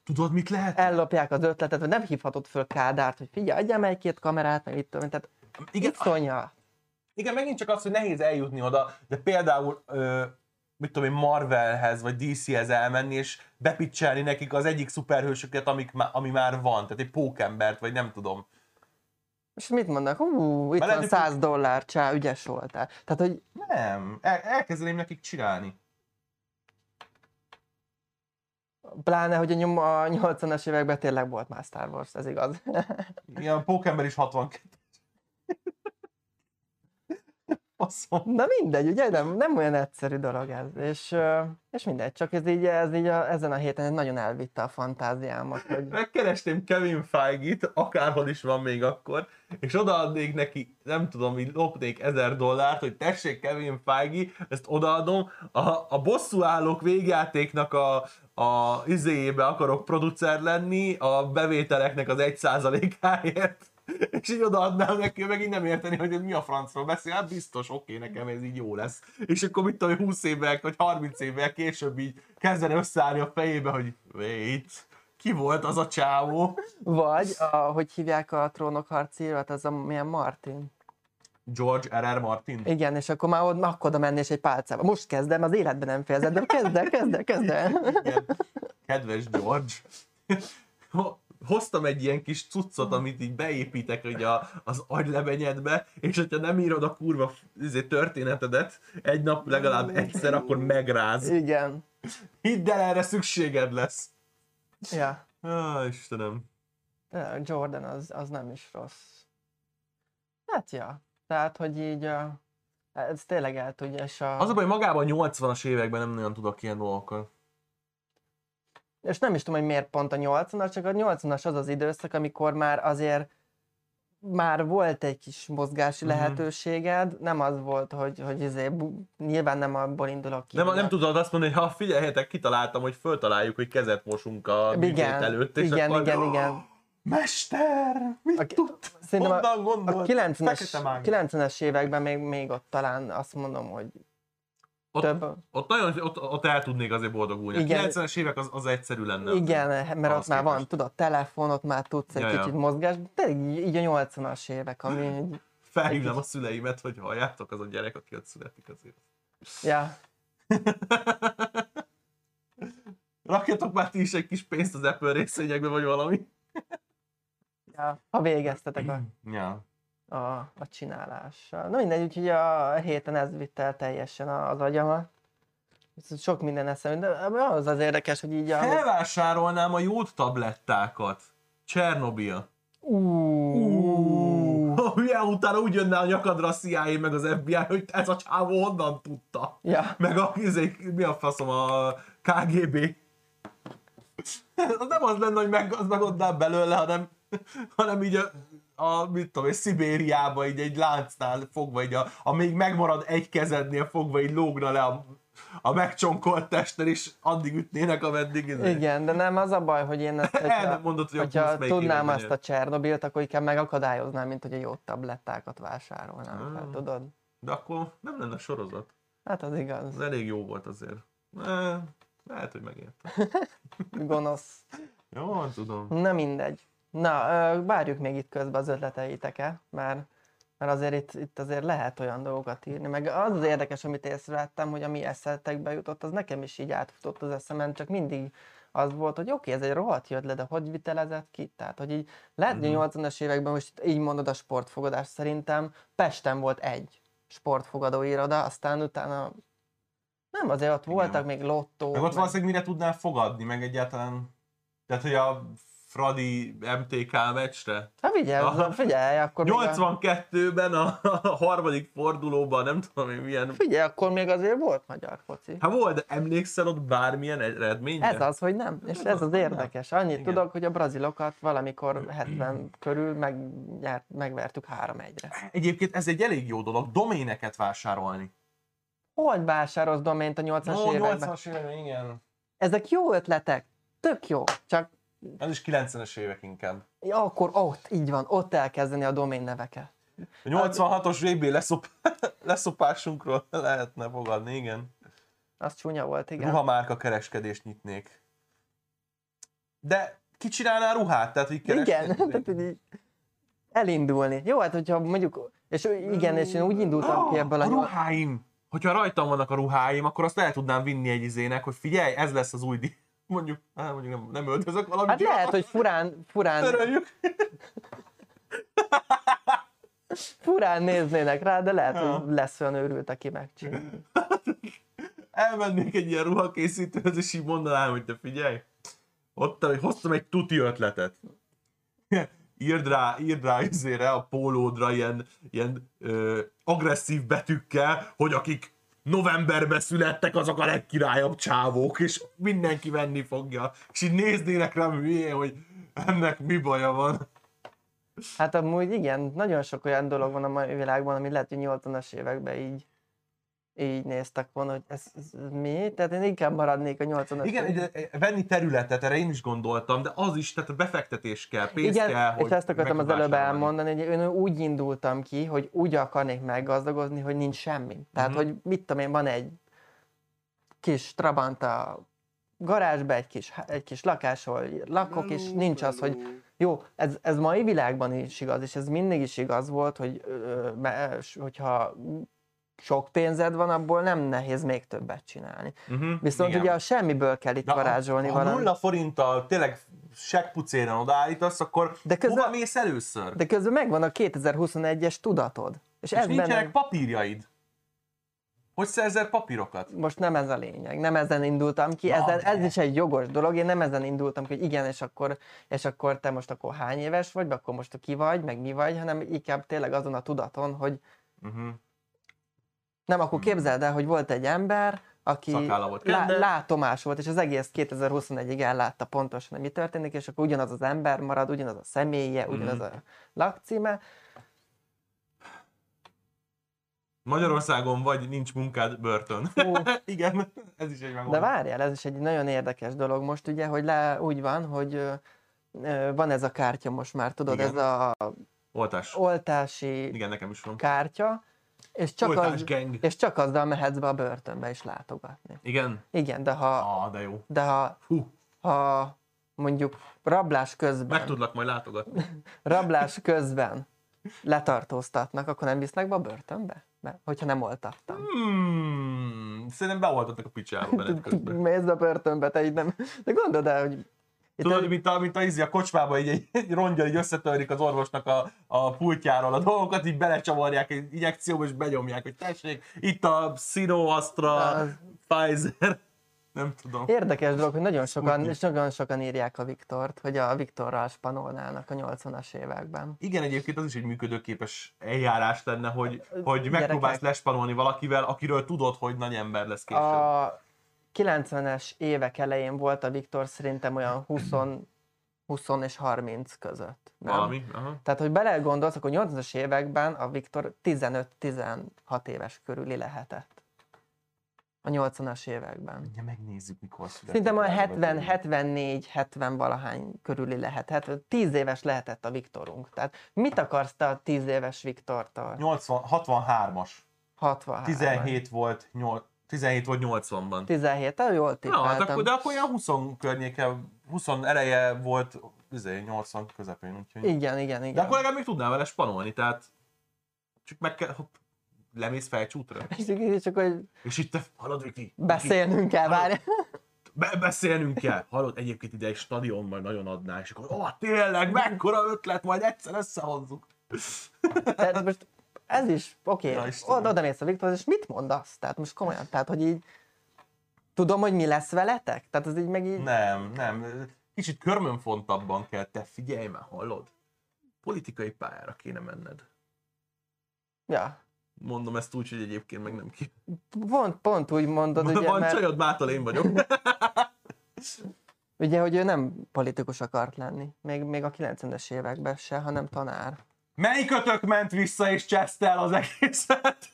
Tudod, mit lehet? ellopják az ötletet, vagy nem hívhatod föl Kádárt, hogy figyelj, adjál meg egy-két kamerát, meg itt tehát Igen, Iszonyat. igen, megint csak az, hogy nehéz eljutni oda, de például, ö, mit tudom én, Marvelhez vagy DC-hez elmenni, és bepicselni nekik az egyik szuperhősöket, amik, ami már van, tehát egy pókembert, vagy nem tudom. És mit mondanak? Hú, itt van Belendük- 100 dollár, csá, ügyes voltál. Tehát, hogy Nem, el, elkezdeném nekik csinálni. pláne, hogy a, nyom, a 80-as években tényleg volt már Star Wars, ez igaz. Igen, a pókember is 62. Faszom. Na mindegy, ugye? Nem, nem olyan egyszerű dolog ez, és, és mindegy, csak ez így, ez így a, ezen a héten nagyon elvitte a fantáziámat, hogy Megkeresném Kevin Feige-t, akárhol is van még akkor, és odaadnék neki, nem tudom, így lopnék ezer dollárt, hogy tessék Kevin Feige, ezt odaadom, a, a bosszúállók végjátéknak a, a izéjébe akarok producer lenni, a bevételeknek az egy százalékáért, és így odaadnám neki, ő meg így nem érteni, hogy mi a francról beszél, hát biztos, oké, nekem ez így jó lesz. És akkor mit tudom, hogy 20 évvel, vagy 30 évvel később így kezdene összeállni a fejébe, hogy wait, ki volt az a csávó? vagy, a, hogy hívják a trónok harcírat, az a milyen Martin. George R.R. Martin. Igen, és akkor már ott, akkor oda menni és egy pálcába. Most kezdem, az életben nem fejezed, de kezd el, kezd el, kezd el. Igen. Kedves George. Ho- Hoztam egy ilyen kis cuccot, amit így beépítek ugye a, az agylebenyedbe, és hogyha nem írod a kurva izé, történetedet egy nap legalább egyszer, akkor megráz. Igen. Hidd el, erre szükséged lesz. Ja. Ah, Istenem. Jordan az, az nem is rossz. Hát ja. Tehát, hogy így a, ez tényleg el tudja, és a... Az a baj, magában a 80-as években nem nagyon tudok ilyen dolgokat. És nem is tudom, hogy miért pont a 80-as, csak a 80-as az az időszak, amikor már azért már volt egy kis mozgási Mhm. lehetőséged, nem az volt, hogy, hogy izé, nyilván nem abból indulok ki. Nem, nem tudod azt mondani, hogy ha figyeljetek, kitaláltam, hogy föltaláljuk, hogy kezet mosunk a Igen, előtt, és igen, akkor... igen, igen. Mester! Mit A- tud? Szerintem a, a gondolt? 90-es, Fekete mágia. 90-es években még, még ott talán azt mondom, hogy Ott, több, ott, nagyon, ott, ott el tudnék azért boldogulni. Igen. A 90-es évek az, az egyszerű lenne. igen, mert ott már van, tudod, telefon, ott már tudsz egy Ja, ja. kicsit mozgás, tényleg így így a 80-as évek, ami így, Felhívnám a szüleimet, hogy halljátok, az a gyerek, aki ott születik azért. ja, Rakjatok már ti is egy kis pénzt az Apple részvényekbe, vagy valami. ja, ha végeztetek a, Ja. A, a csinálással. Na mindegy, úgyhogy a héten ez vitt el teljesen az agyamat. Sok minden eszem, de az az érdekes, hogy így a... Felvásárolnám a jót tablettákat. Csernobil. Uuuuh. Milyen utána úgy jönne a nyakadra a CIA meg az FBI, hogy ez a csávó honnan tudta. Ja, Meg a, izé, mi a faszom, a KGB. Az nem az lenne, hogy meggazdagodnál belőle, hanem, hanem így a, a mit tudom, én, Szibériába így egy láncnál fogva, így a, a még megmarad egy kezednél fogva, így lógna le a, a megcsonkolt testen, és addig ütnének, ameddig izé. igen, de nem az a baj, hogy én ezt, El nem mondod, hogy hogyha tudnám azt a Csernobilt, akkor inkább megakadályoznám, mint hogy a jó tablettákat vásárolnám. Ah. Hát, tudod? De akkor nem lenne sorozat. Hát az igaz. Ez elég jó volt azért. Eh, lehet, hogy megértem. Gonosz. Jó, tudom. Na mindegy. Na, várjuk még itt közben az ötleteiteket, mert, mert azért itt, itt azért lehet olyan dolgokat írni. Meg az az érdekes, amit észrevettem, hogy ami eszetekbe jutott, az nekem is így átfutott az eszemen, csak mindig az volt, hogy oké, ez egy rohadt jött le, de hogy vitelezett ki? Tehát, hogy így lehet, hogy a 80-as években most így mondod a sportfogadás, szerintem Pesten volt egy sportfogadó iroda, aztán utána nem, azért ott Igen. voltak még lottó. Meg ott valószínűleg mire tudnál fogadni, meg egyáltalán... Tehát, hogy a Fradi MTK meccsre. Hát figyelj, Aha. figyelj, akkor még a- 82-ben a, a harmadik fordulóban, nem tudom én milyen... Figyelj, akkor még azért volt magyar foci. Hát volt, de emlékszel ott bármilyen eredményre? Ez az, hogy nem. És ez az érdekes. Annyit Igen. tudok, hogy a brazilokat valamikor 70 körül megnyert, megvertük 3-1-re. Egyébként ez egy elég jó dolog, doméneket vásárolni. Hogy vásárolsz domént a 80-as Ó, években? 80-as években, igen. Ezek jó ötletek. Tök jó. Csak Ez is 90-es évek inkább. ja, akkor ott, így van, ott elkezdeni a domén neveket. A 86-os VB leszop, leszopásunkról lehetne fogadni, igen. Az csúnya volt, igen. Ruhamárka kereskedést nyitnék. De ki csinálná a ruhát? Tehát, hogy igen, tehát hogy így elindulni. Jó, hát hogyha mondjuk, és igen, és én úgy indultam ki ebből a, a ruháim! Hogyha rajtam vannak a ruháim, akkor azt el tudnám vinni egy izének, hogy figyelj, ez lesz az új di- Mondjuk, hát mondjuk nem, nem öltözök valami Hát lehet, hogy furán, furán, Töröljük. furán néznének rá, de lehet, Ja. hogy lesz olyan őrült, aki megcsinálja. Elmennék egy ilyen ruhakészítőhöz, és így mondanám, hogy te figyelj, ott hogy hoztam egy tuti ötletet. írd rá, írd rá izére, a pólódra ilyen, ilyen ö, agresszív betűkkel, hogy akik novemberben születtek, azok a legkirályabb csávók, és mindenki venni fogja. És így néznének rám hogy ennek mi baja van. Hát amúgy igen, nagyon sok olyan dolog van a mai világban, ami lehet, hogy 80-as években így, így néztek volna, hogy ez, ez mi? Tehát én inkább maradnék a 80-as Igen, években. egy, egy, venni területet, erre én is gondoltam, de az is, tehát befektetés kell, pénz Igen, kell, és hogy ezt akartam az előbb elmondani, hogy én úgy indultam ki, hogy úgy akarnék meggazdagodni, hogy nincs semmi. Tehát, Mhm. hogy mit tudom én, van egy kis Trabant a garázsba, egy kis, egy kis lakás, ahol lakok, és nincs az, hogy Jó, ez, ez mai világban is igaz, és ez mindig is igaz volt, hogy hogyha sok pénzed van, abból nem nehéz még többet csinálni. Uh-huh. Viszont ugye a semmiből kell itt varázsolni ha valamit. nulla forinttal tényleg seggpucéren odaállítasz, akkor De De közben- hova mész először? De közben megvan a 2021-es tudatod. És, És ez nincsenek benne, papírjaid. Hogy szerzel papírokat? most nem ez a lényeg, nem ezen indultam ki, Na, ezen, de. ez is egy jogos dolog, én nem ezen indultam ki, hogy igen, és akkor, és akkor te most akkor hány éves vagy, akkor most ki vagy, meg mi vagy, hanem inkább tényleg azon a tudaton, hogy Uh-huh. Nem, akkor képzeld el, hogy volt egy ember, aki volt lá, látomás volt, és az egész 2021-ig ellátta pontosan, hogy mi történik, és akkor ugyanaz az ember marad, ugyanaz a személye, ugyanaz Mhm. a lakcíme, Magyarországon vagy nincs munkád, börtön. Igen, ez is egy De megoldás. várjál, ez is egy nagyon érdekes dolog most ugye, hogy le, úgy van, hogy ö, ö, van ez a kártya most már, tudod, Igen. ez a Oltás. oltási Igen, nekem is van. kártya, és csak, az, gang. és csak azzal mehetsz be a börtönbe is látogatni. Igen. Igen, de ha, Ah, de jó. de ha, Hú, ha mondjuk rablás közben, meg tudlak majd látogatni. rablás közben letartóztatnak, akkor nem visznek be a börtönbe? Mert, hogyha nem oltattam. Hmm, szerintem beoltottak a picsába menet közben. Mész a börtönbe, te így nem... De gondold el, hogy... Tudod, egy- mint a, mint a, izi, a kocsmába így egy, egy rongyal így összetörik az orvosnak a, a pultjáról a dolgokat, így belecsavarják egy injekcióba, és benyomják, hogy tessék, itt a Sino, Astra, Az- Pfizer, nem tudom. Érdekes dolog, hogy nagyon sokan, nagyon sokan írják a Viktort, hogy a Viktorral spanolnának a 80-as években. Igen, egyébként az is egy működőképes eljárás lenne, hogy, hogy megpróbálsz lespanolni valakivel, akiről tudod, hogy nagy ember lesz később. A 90-es évek elején volt a Viktor szerintem olyan 20, 20 és 30 között. Nem? Valami. Aha. Tehát, hogy belegondolsz, akkor 80-as években a Viktor 15-16 éves körüli lehetett. A 80-as években. Ja, megnézzük, mikor született. Szerintem a Várj, 70, vagy- 74, 70 valahány körüli lehetett. 10 éves lehetett a Viktorunk. Tehát mit akarsz te a 10 éves Viktortól? 80, 63-as. 63. 17 volt, 8, 17 volt 80-ban. 17, ah, jól Na, tippeltem. hát akkor, de akkor olyan 20 környéke, 20 ereje volt, izé, 80 közepén, úgyhogy... Igen, igen, igen. De akkor legalább még tudnál vele spanolni, tehát csak meg kell, hopp, lemész fejcsútra. És így csak, hogy És itt te, hallod, Viki? beszélnünk kell, várj. Be- beszélnünk kell. Hallod, egyébként ide egy stadion majd nagyon adná, és akkor, ó, tényleg, mekkora ötlet, majd egyszer összehozzuk. Tehát most ez is, oké, okay, oda, oda mész a Viktorhoz, és mit mondasz? Tehát most komolyan, tehát hogy így tudom, hogy mi lesz veletek? Tehát ez így meg így... Nem, nem. Kicsit körmönfontabban kell, te figyelj már, hallod? Politikai pályára kéne menned. Ja. Mondom ezt úgy, hogy egyébként meg nem ki. Pont, pont úgy mondod, ugye, Van mert csajod, mától én vagyok. ugye, hogy ő nem politikus akart lenni. Még, még a 90-es években se, hanem tanár. Melyikötök ment vissza és cseszte el az egészet?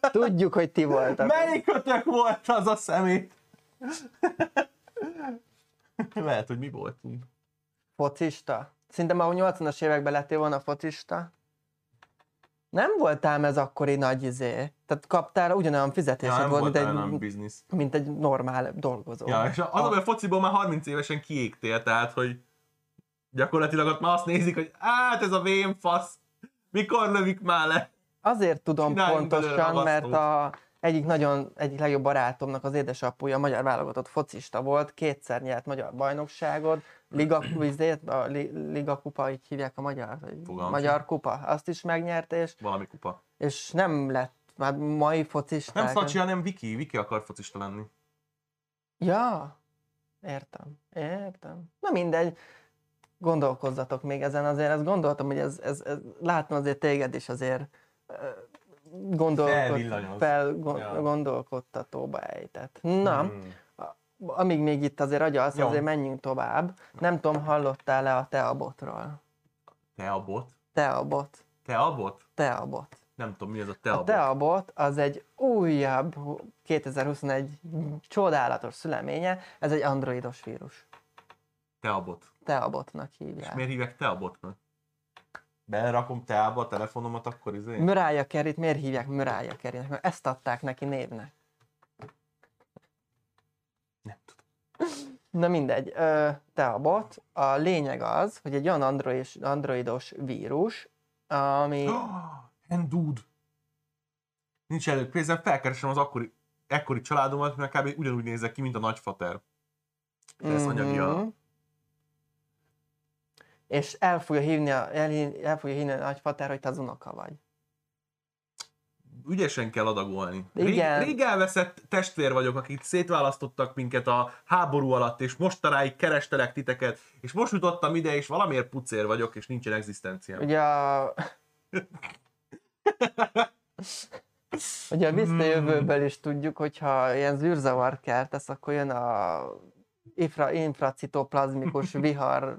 Tudjuk, hogy ti voltatok. Melyikötök volt az a szemét? Lehet, hogy mi voltunk. Focista? Szinte már 80-as években lettél volna focista? Nem voltál ez akkori nagy izé. Tehát kaptál ugyanolyan fizetésed Ja, volt, mint egy, biznisz. mint egy normál dolgozó. Ja, és az, hogy a fociból már 30 évesen kiégtél, tehát, hogy gyakorlatilag ott már azt nézik, hogy hát ez a vén fasz, mikor lövik már le? Azért tudom Csináljunk pontosan, mert a egyik nagyon, egyik legjobb barátomnak az édesapja magyar válogatott focista volt, kétszer nyert magyar bajnokságot, Liga, vizét, a li, Liga kupa, így hívják a magyar, Fogalmam magyar kupa, azt is megnyerte, és, Valami kupa. és nem lett már mai focisták. Nem Szacsi, hanem Viki. Viki akar focista lenni. Ja, értem, értem. Na mindegy, gondolkozzatok még ezen, azért ezt gondoltam, hogy ez, ez, ez látom azért téged is azért gondolkod, fel, gon, Ja. gondolkodtatóba ejtett. Na, Hmm. amíg még itt azért agyalsz, Jó. azért menjünk tovább. Nem tudom, hallottál-e a Teabotról? Teabot, Te a bot? Teabot. Nem tudom, mi az a te a A bot. Teabot az egy újabb 2021 csodálatos szüleménye, ez egy androidos vírus. Te Teabotnak És hívják. miért hívják te a botnak? Berakom teába a telefonomat, akkor izé? Mariah Carey-t miért hívják Mariah Carey-nek? Mert ezt adták neki névnek. Nem tudom. Na mindegy, ö, te a lényeg az, hogy egy olyan android, androidos vírus, ami... And dude. Nincs elő pénzem, felkeresem az akkori, ekkori családomat, mert kb. ugyanúgy nézek ki, mint a nagyfater. Ez anyagi a... És el fogja hívni a, el, el fogja hívni a nagyfater, hogy te az unoka vagy. Ügyesen kell adagolni. Igen. Rég, rég elveszett testvér vagyok, akik szétválasztottak minket a háború alatt, és mostanáig kerestelek titeket, és most jutottam ide, és valamiért pucér vagyok, és nincsen egzisztenciám. Ugye a... Ugye a visszajövőből is tudjuk, hogyha ilyen zűrzavar keltesz, akkor jön a infra, infracitoplazmikus vihar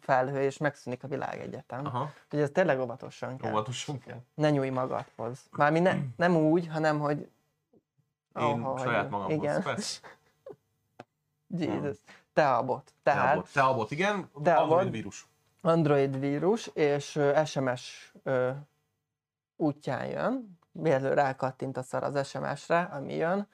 felhő, és megszűnik a világ egyetem. Aha, Úgyhogy ez tényleg óvatosan kell. óvatosan kell. Ne nyújj magadhoz. Mármint ne, nem úgy, hanem hogy... Én Ahha, saját magamhoz. Igen. Persze. Jesus. Te a bot. Te Tehát abot, te abot, igen, Te Android vírus. Android vírus, és SMS ö, útján jön. Mielőtt rákattintasz arra az SMS-re, ami jön.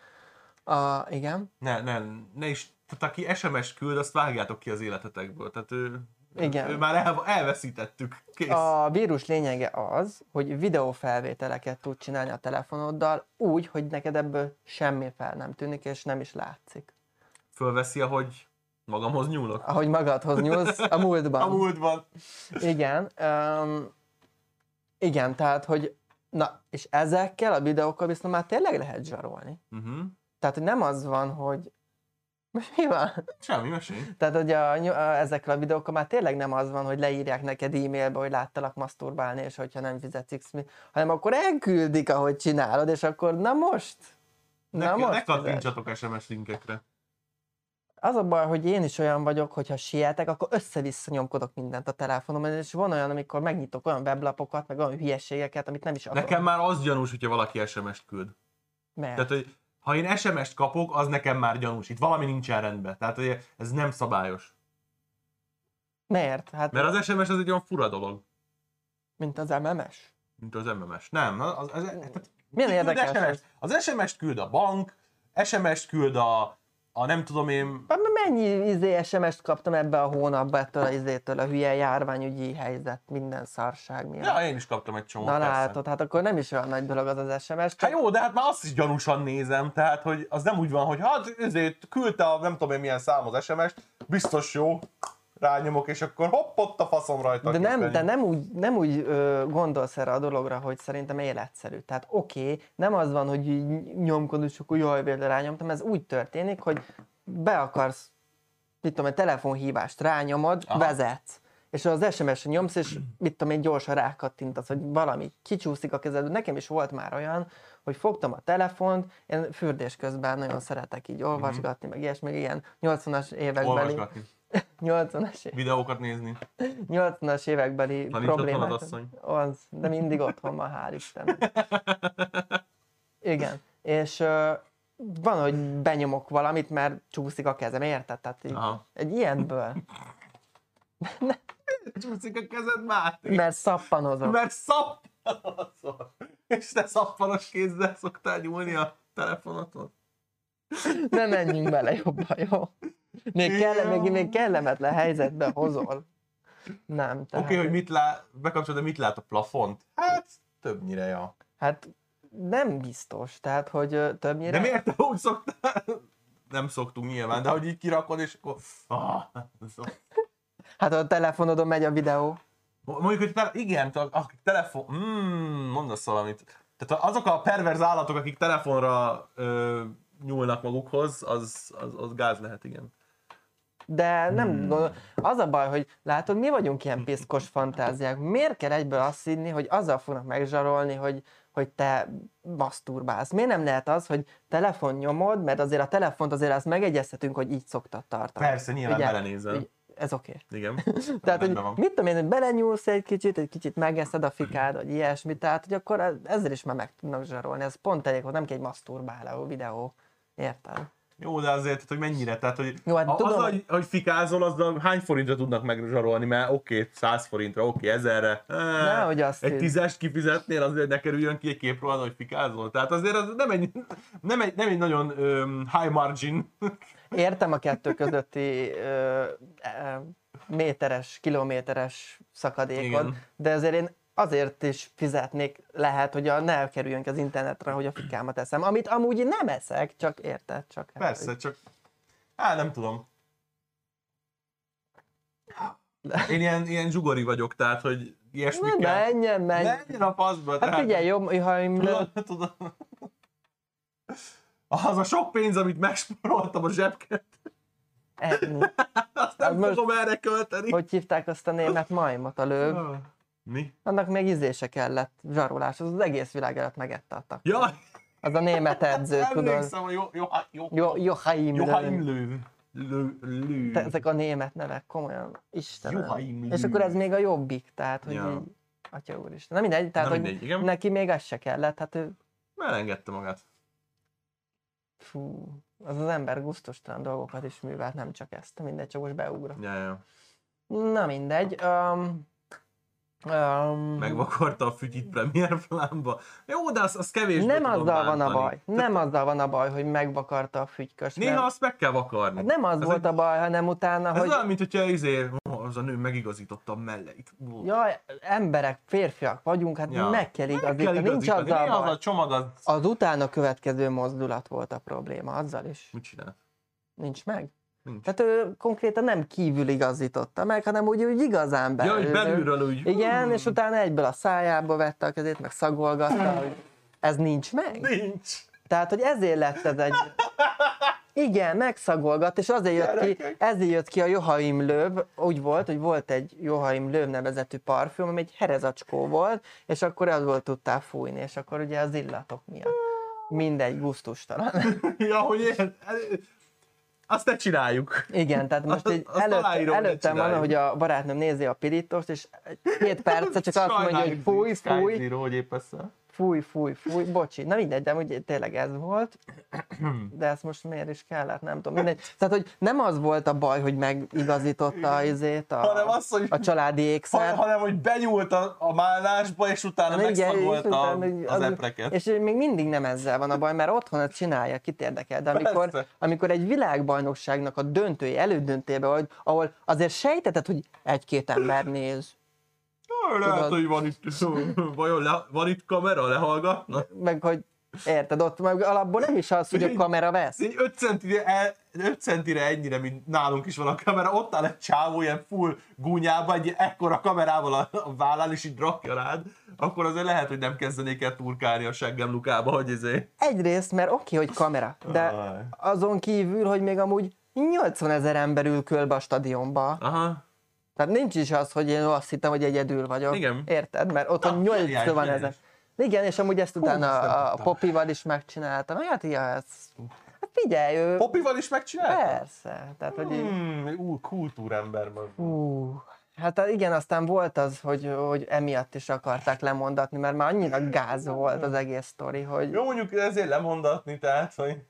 A, igen. Ne, ne, ne is, tehát aki SMS küld, azt vágjátok ki az életetekből. Tehát ő, Igen. ő már el, elveszítettük. Kész. A vírus lényege az, hogy videófelvételeket tud csinálni a telefonoddal úgy, hogy neked ebből semmi fel nem tűnik, és nem is látszik. Fölveszi, ahogy magamhoz nyúlok. Ahogy magadhoz nyúlsz a múltban. A múltban. Igen. Um, igen, tehát, hogy na, és ezekkel a videókkal viszont már tényleg lehet zsarolni. Uh-huh. Tehát, hogy nem az van, hogy most mi van? Semmi, mesélj. Tehát, hogy a, a, ezekkel a videókkal már tényleg nem az van, hogy leírják neked e-mailbe, hogy láttalak maszturbálni, és hogyha nem fizetsz mi- hanem akkor elküldik, ahogy csinálod, és akkor na most? Ne, Na ne most fizes. kattintsatok SMS linkekre. Az a baj, hogy én is olyan vagyok, hogyha sietek, akkor össze-vissza nyomkodok mindent a telefonomon, és van olyan, amikor megnyitok olyan weblapokat, meg olyan hülyeségeket, amit nem is akarok. Nekem már az gyanús, hogyha valaki SMS-t küld. Mert? Tehát, hogy ha én SMS-t kapok, az nekem már gyanús. Itt valami nincsen rendben. Tehát, hogy ez nem szabályos. Miért? Hát, Mert az SMS az egy olyan fura dolog, mint az MMS. mint az MMS. Nem, az, az, tehát Milyen érdekes SMS-t? ez? Az SMS-t küld a bank, SMS-t küld a, a nem tudom én, Hát Mennyi izé SMS-t kaptam ebbe a hónapba ettől a izétől, a hülye járványügyi helyzet, minden szarság miatt. ja, én is kaptam egy csomót, Na persze. látod, hát akkor nem is olyan nagy dolog az az SMS. Hát Csak... jó, de hát már azt is gyanúsan nézem, tehát hogy az nem úgy van, hogy hát ezért küldte a nem tudom én milyen szám az SMS-t, biztos jó, rányomok, és akkor hopp, ott a faszom rajta. De nem, de nem úgy, nem úgy ö, gondolsz erre a dologra, hogy szerintem életszerű. Tehát oké, okay, nem az van, hogy így nyomkodod, és akkor jaj, végre rányomtam, ez úgy történik, hogy be akarsz, mit tudom, egy telefonhívást rányomod, Aha. Vezetsz. És az SMS-en nyomsz, és mit tudom én, gyorsan rákattintasz, hogy valami kicsúszik a kezedből. Nekem is volt már olyan, hogy fogtam a telefont, én fürdés közben nagyon szeretek így olvasgatni, meg ilyesmi, meg ilyen 80-as évekbeli, Olvasgatni, 80-as videókat nézni. 80-as évekbeli nincs otthon problémák. az asszony. Az, de mindig otthon van, hál' Istennek. Igen. És ö, van, hogy benyomok valamit, mert csúszik a kezem, érted? Tehát így, Aha. egy ilyenből. Csúszik a kezed már. Mert szappanozok. Mert szappanozol. És te szappanos kézzel szoktál nyúlni a telefonodon. Ne menjünk bele jobban, jó? Még, kell, még, még kellemetlen helyzetbe hozol. Nem, Oké, tehát, okay, hogy mit lát, bekapcsolod, de mit lát a plafont? Hát, többnyire, ja. Hát nem biztos, tehát, hogy többnyire... De miért te úgy szoktál? Nem szoktunk nyilván, de hogy így kirakod, és akkor... Ah. Hát a telefonodon megy a videó. Mondjuk, hogy te, igen, te- akik telefon... Mm, mondasz valamit. Tehát azok a perverz állatok, akik telefonra ö, nyúlnak magukhoz, az, az, az gáz lehet, igen. De nem hmm. gondol... Az a baj, hogy látod, mi vagyunk ilyen piszkos fantáziák. Miért kell egyből azt hinni, hogy azzal fognak megzsarolni, hogy, hogy te maszturbálsz? Miért nem lehet az, hogy telefon nyomod, mert azért a telefont azért azt megegyezhetünk, hogy így szoktad tartani. Persze, nyilván belenézel. Ugye, ez oké. Okay. Igen. Tehát, hogy van. mit tudom én, hogy belenyúlsz egy kicsit, egy kicsit megeszed a fikád, vagy ilyesmi, tehát, hogy akkor ez- ezzel is már meg tudnak zsarolni. Ez pont elég, hogy nem kell egy maszturbáló videó. Érted? Jó, de azért, hogy mennyire, tehát, hogy Jó, hát a- tudom, azzal, hogy, hogy fikázol, azzal hány forintra tudnak megzsarolni, mert oké, okay, 100 forintra, oké, okay, ezerre. Nehogy azt egy tízest kifizetnél, azért ne kerüljön ki egy képről, hogy fikázol. Tehát azért az nem egy, nem egy, nem egy nagyon um, high margin. értem a kettő közötti ö, méteres, kilométeres szakadékot, Igen. de azért én azért is fizetnék lehet, hogy a, ne kerüljön az internetre, hogy a fikámat eszem. Amit amúgy nem eszek, csak érted? Csak hát, Persze, hogy- csak á, nem tudom. Én ilyen, ilyen zsugori vagyok, tehát, hogy ilyesmi Na, kell. menjen, menj! Menjen a faszba. Hát tehát- figyelj, jobb, ha én Tudod, tudod. Az a sok pénz, amit megspóroltam a zsebket, ennyi. azt nem Az most- fogom erre költeni. Hogy hívták azt a német majmot a lőg? Mi? Annak még ízése kellett, zsarolás, az az egész világ előtt megette a. Jaj, Az a német edző, tudod? hogy jó, jó, jó, Jo, Joachim Joachim Löw. Löw. Lő, lő. Te- Ezek a német nevek, komolyan, Istenem. És akkor ez még a jobbik, tehát, hogy Ja. így, atya úristen. Na mindegy, tehát, Na hogy mindegy, igen. neki még az se kellett, hát ő, Elengedte magát. fú, az az ember gusztustalan dolgokat is művelt, nem csak ezt, mindegy, csak most beugrok. Ja, ja. Na mindegy, um, um, Megvakarta a fütyit Premier Plánba. Jó, de az, az kevés. nem azzal van a baj, nem azzal van a baj, hogy megvakarta a fügyköst, Néha mert azt meg kell vakarni. hát nem az Ez volt egy- a baj, hanem utána, Ez hogy olyan, mint hogyha izé, az a nő megigazította a melleit. Jaj, emberek, férfiak vagyunk, hát Ja. meg kell Meg igazítani. kell Nincs igazítani. azzal Néha az baj. a csomag az... Az utána következő mozdulat volt a probléma, azzal is. Mit csinál? Nincs meg? Nincs. Tehát ő konkrétan nem kívül igazította meg, hanem úgy, úgy igazán Ja, belül. hogy belülről úgy... Igen, hmm, és utána egyből a szájába vette a kezét, meg szagolgatta, hogy ez nincs meg. Nincs. Tehát, hogy ezért lett ez egy... Igen, megszagolgat, és azért jött ki, ezért jött ki a Joachim Löw, úgy volt, hogy volt egy Joachim Löw nevezetű parfüm, ami egy herezacskó volt, és akkor az volt tudtál fújni, és akkor ugye az illatok miatt. Mindegy, gusztustalan. Ja, hogy én... Azt ne csináljuk. Igen, tehát most így azt előtt, aláírom, előttem van, hogy a barátnőm nézi a pirítost, és két percet csak azt mondja, hogy fúj, fúj, Zero, hogy épp össze. Fúj, fúj, fúj, bocsi. Na mindegy, de ugye tényleg ez volt. De ezt most miért is kellett, nem tudom. Mindegy. Tehát, hogy nem az volt a baj, hogy megigazította a izét, Hanem a, az, hogy... a családi Ha, ékszer. hanem, hogy benyúlt a, a mállásba, és utána és megszagolta utána az, epreket. És még mindig nem ezzel van a baj, mert otthon ezt csinálja, kit érdekel. De amikor, Persze. amikor egy világbajnokságnak a döntői, elődöntőbe vagy, ahol azért sejteted, hogy egy-két ember néz, Jó, Lehet, tudod. hogy van itt, vajon le, van itt kamera, lehallgatnak? meg hogy érted, ott meg alapból nem is az, hogy a kamera vesz. Egy 5 centire, el, 5 centire ennyire, mint nálunk is van a kamera, ott áll egy csávó ilyen full gúnyába, egy ekkora kamerával a, a vállán, és így rakja rád, akkor azért lehet, hogy nem kezdenék el turkálni a seggem lukába, hogy izé. Egyrészt, mert oké, hogy kamera, de azon kívül, hogy még amúgy 80 ezer ember ül körbe a stadionba. Aha. Tehát nincs is az, hogy én azt hittem, hogy egyedül vagyok. Igen. Érted? Mert ott van 80 figyelj, ezer. Igen, és amúgy ezt utána a, a. Popival is megcsináltam. Hát, ja, ez... Hát figyelj, ő... Popival is megcsinálta? Persze. Tehát, hogy így... Hmm, ú, kultúrember van. Hú, hát igen, aztán volt az, hogy, hogy emiatt is akarták lemondatni, mert már annyira gáz volt az egész sztori, hogy Jó, mondjuk ezért lemondatni, tehát, hogy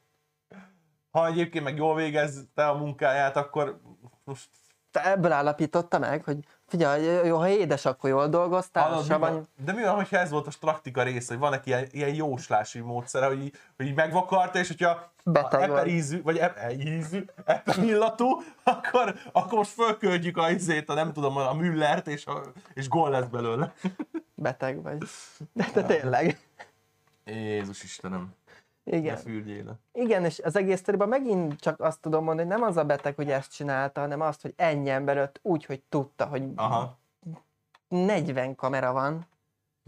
ha egyébként meg jól végezte a munkáját, akkor most ebből állapította meg, hogy figyelj, jó, ha édes, akkor jól dolgoztál, Hallod, mi van, de mi van, hogyha ez volt a straktika része, hogy van egy ilyen, ilyen jóslási módszere, hogy így, hogy így megvakarta, és hogyha Beteg eper ízű, vagy eper ízű, eper illatú, akkor, akkor most fölköldjük a izét, a nem tudom, a Müllert, és, a, és gól lesz belőle. beteg vagy. De, de tényleg. Jézus Istenem, Igen. Igen, és az egész sztoriban megint csak azt tudom mondani, hogy nem az a beteg, hogy ezt csinálta, hanem azt, hogy ennyi ember ott úgy, hogy tudta, hogy Aha. 40 kamera van,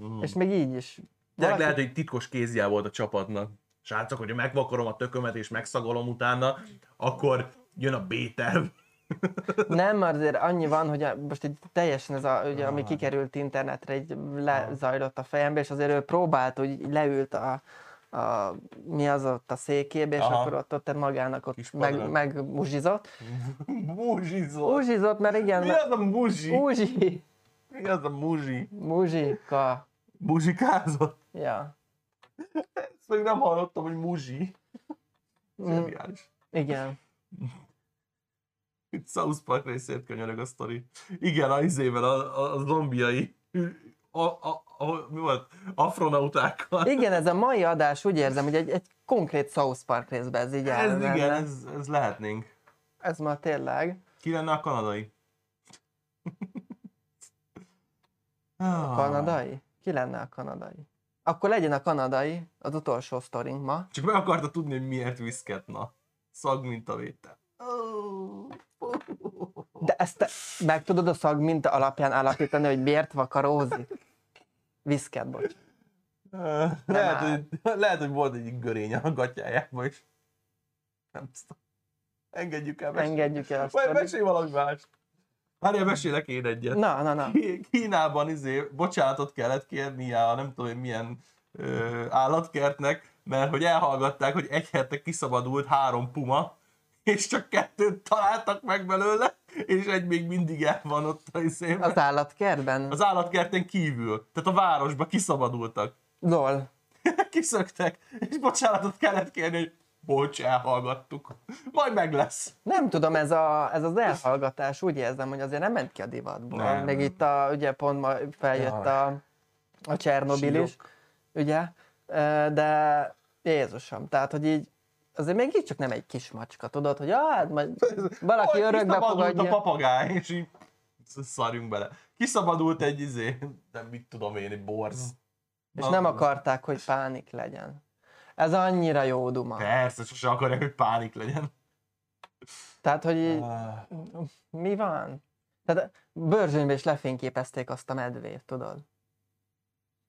Mm. és még így is. Tényleg valaki- lehet, hogy titkos kézjel volt a csapatnak. Srácok, hogyha megvakarom a tökömet és megszagolom utána, akkor jön a B-terv. Nem, azért annyi van, hogy a, most egy teljesen ez a, ugye, ami kikerült internetre, egy lezajlott a fejembe, és azért ő próbált, hogy így leült a, a mi az ott a székébe, és Aha. akkor ott, ott magának ott Kis meg, megmuzsizott. Muzsizott. Muzsizott, mert igen, Mi az a muzsi? muzsi, Mi az a muzsi? muzsika, Muzsikázott? ja. Ezt még nem hallottam, hogy muzsi. Mm. Zseniális. Igen. Itt South Park részért könyörög a sztori. Igen, a izével, a, a zombiai, a, a, a, mi volt? Afronautákkal. Igen, ez a mai adás úgy érzem, hogy egy, egy konkrét South Park részbe ez így Ez elmenne. igen, ez, ez lehetnénk. ez ma tényleg. Ki lenne a kanadai? Ah. Kanadai? Ki lenne a kanadai? Akkor legyen a kanadai az utolsó sztorink ma. Csak meg akarta tudni, hogy miért viszketna. Szag, mint a vétel. De ezt te meg tudod a szag minta alapján állapítani, hogy miért vakarózik? Viszket, bocs. Lehet, hogy, lehet, hogy volt egy görény a gatyájában is. Nem tudom. Engedjük el. mesélj. Engedjük el Vagy mesélj valami más. Várjál, mesélek én egyet. Na, na, na. Kí- Kínában izé, bocsánatot kellett kérni a nem tudom én milyen ö, állatkertnek, mert hogy elhallgatták, hogy egy hete kiszabadult három puma, és csak kettőt találtak meg belőle, és egy még mindig el van ott a izében. Az állatkertben? Az állatkerten kívül, tehát a városba kiszabadultak. Lol. Kiszöktek, és bocsánatot kellett kérni, hogy bocs, elhallgattuk. Majd meg lesz. Nem tudom, ez, a, ez az elhallgatás úgy érzem, hogy azért nem ment ki a divatból. Nem. Még itt a, ugye pont ma feljött a, a Csernobil is, ugye? De Jézusom, tehát, hogy így azért mégiscsak nem egy kis macska, tudod, hogy ah, hát majd valaki Hogy örökbe kiszabadult a fogadja. papagáj, és így szarjunk bele. Kiszabadult egy izé, nem mit tudom én, egy borz. És nem akarták, hogy pánik legyen. Ez annyira jó duma. Persze, sose akarják, hogy pánik legyen. Tehát, hogy így, mi van? Tehát bőrzsönyben is lefényképezték azt a medvét, tudod?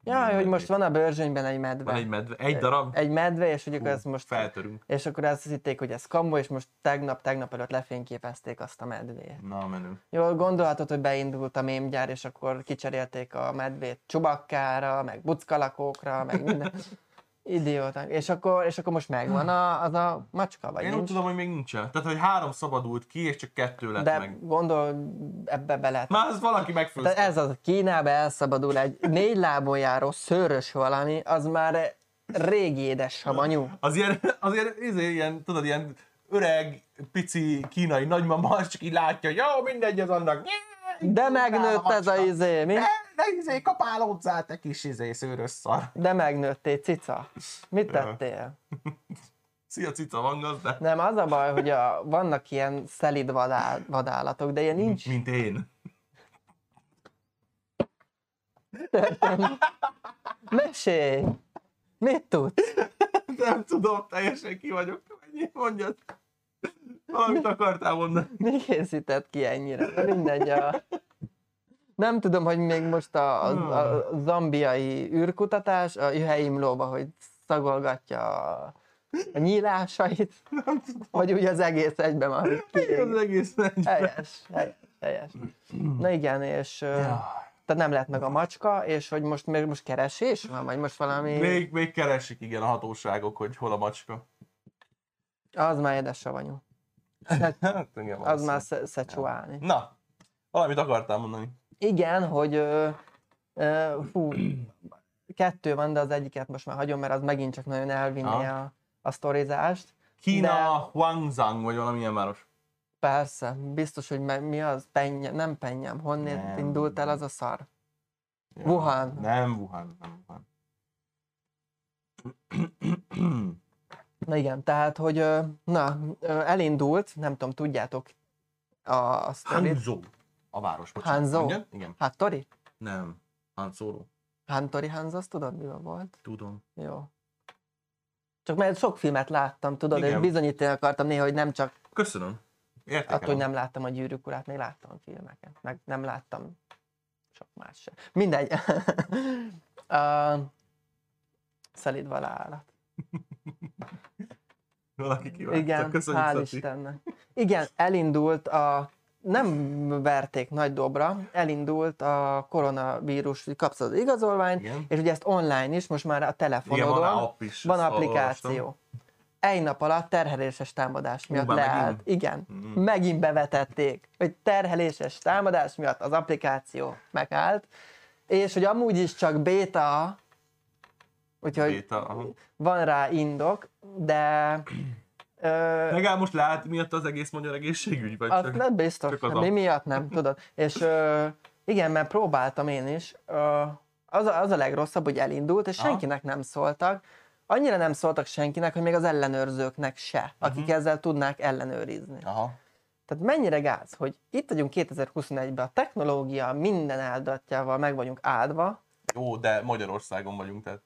Ja, hogy most van a bőrzsönyben egy medve. Van egy medve, egy darab, Egy medve, és hogy akkor ezt most... feltörünk. És akkor azt hitték, hogy ez kamu, és most tegnap, tegnap előtt lefényképezték azt a medvét. Na, menő. Jó, gondolhatod, hogy beindult a mémgyár, és akkor kicserélték a medvét csubakkára, meg buckalakókra, meg minden. Idióták. És akkor, és akkor most megvan a, az a macska, vagy Én úgy nincs? tudom, hogy még nincsen. Tehát, hogy három szabadult ki, és csak kettő lett De meg. gondol, ebbe bele. Már ez valaki megfőzte. ez az, Kínába elszabadul egy négy lábon járó szőrös valami, az már régi édes savanyú. Az ilyen, az ilyen, izé, ilyen, tudod, ilyen öreg, pici kínai nagymama, az csak így látja, hogy jó, mindegy az annak. De megnőtt ez a izé, mi? Ne, ne izé, kapálódzál, te kis izé, szőrös szar. De megnőttél, cica. Mit tettél? Szia, cica van gazda. Nem, az a baj, hogy a, vannak ilyen szelid vadá, vadállatok, de ilyen nincs. Mint én. Mesélj! Mit tudsz? Nem tudom, teljesen ki vagyok. Mondjad. Valamit akartál mondani. Mi készített ki ennyire? De mindegy. A... Nem tudom, hogy még most a, a, a zambiai űrkutatás, a jöheimlóba, hogy szagolgatja a, a nyílásait, vagy úgy az egész egyben van. kiég. Az egész menj. Helyes, helyes, helyes. Na igen, és ö, tehát nem lett meg a macska, és hogy most még most keresés van, vagy most valami, Még, még keresik igen a hatóságok, hogy hol a macska. az már édes savanyú. Hát, igen, Az már sze- szecsuálni. Na, valamit akartál mondani. Igen, hogy ö, ö, fú, kettő van, de az egyiket most már hagyom, mert az megint csak nagyon elvinné a, a sztorizást. Kína, De- Huangzhang, vagy valamilyen város. Persze, biztos, hogy me- mi az? Pennyem, nem pennyem. Honnét Nem. indult el az a szar? Ja. Wuhan. Nem Wuhan, nem Wuhan. Na igen, tehát, hogy na, elindult, nem tudom, tudjátok a, a sztorit. Hanzhou. A város, bocsánat. Hanzhou? Mondjad? Igen. Hattori? Nem. Han Solo. Hantori Hans, azt tudod, mi volt? Tudom. Jó. Csak mert sok filmet láttam, tudod, Igen. és bizonyítani akartam néha, hogy nem csak Köszönöm. Értékelem. attól, hogy nem láttam a gyűrűk urát, még láttam filmeket, meg nem láttam sok más sem. Mindegy. uh, szelíd állat. Valaki kíváncsi. Igen, Köszönjük, hál' Szati. Istennek. Igen, elindult a nem verték nagy dobra, elindult a koronavírus, hogy kapsz az igazolványt, Igen. és ugye ezt online is, most már a Igen, telefonodon van rá app is. van applikáció. Egy nap alatt terheléses támadás miatt már leállt. megint? Igen, Mhm. megint bevetették, hogy terheléses támadás miatt az applikáció megállt, és hogy amúgy is csak béta, úgyhogy Béta, van rá indok, de Ö, Legalább most lehet miatt az egész magyar egészségügy? Vagy azt csak... nem biztos, csak az mi miatt nem, tudod. És ö, igen, mert próbáltam én is. Ö, az, a, az a legrosszabb, hogy elindult, és Aha. senkinek nem szóltak. Annyira nem szóltak senkinek, hogy még az ellenőrzőknek se, akik Mhm. ezzel tudnák ellenőrizni. Aha. Tehát mennyire gáz, hogy itt vagyunk 2021-ben, a technológia minden áldatjával meg vagyunk áldva, Jó, de Magyarországon vagyunk, tehát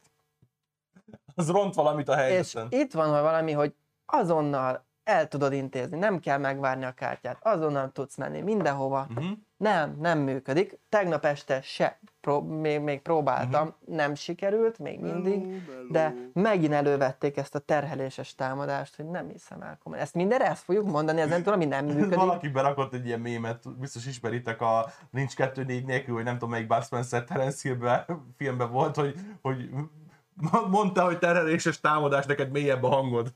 az ront valamit a és helyzeten. itt van hogy valami, hogy azonnal el tudod intézni, nem kell megvárni a kártyát, azonnal tudsz menni mindenhova. Uh-huh. Nem, nem működik. Tegnap este se, pró- még, még próbáltam, Mhm. nem sikerült, még mindig, de megint elővették ezt a terheléses támadást, hogy nem hiszem el komolyan. Ezt mindenre ezt fogjuk mondani, ezen tudom, ami nem működik. Valaki berakott egy ilyen mémet, biztos ismeritek a Nincs 2 4 nélkül, hogy nem tudom melyik Bud Spencer Terence Hillbe, filmben volt, hogy, hogy mondta, hogy terheléses támadás, neked mélyebb a hangod.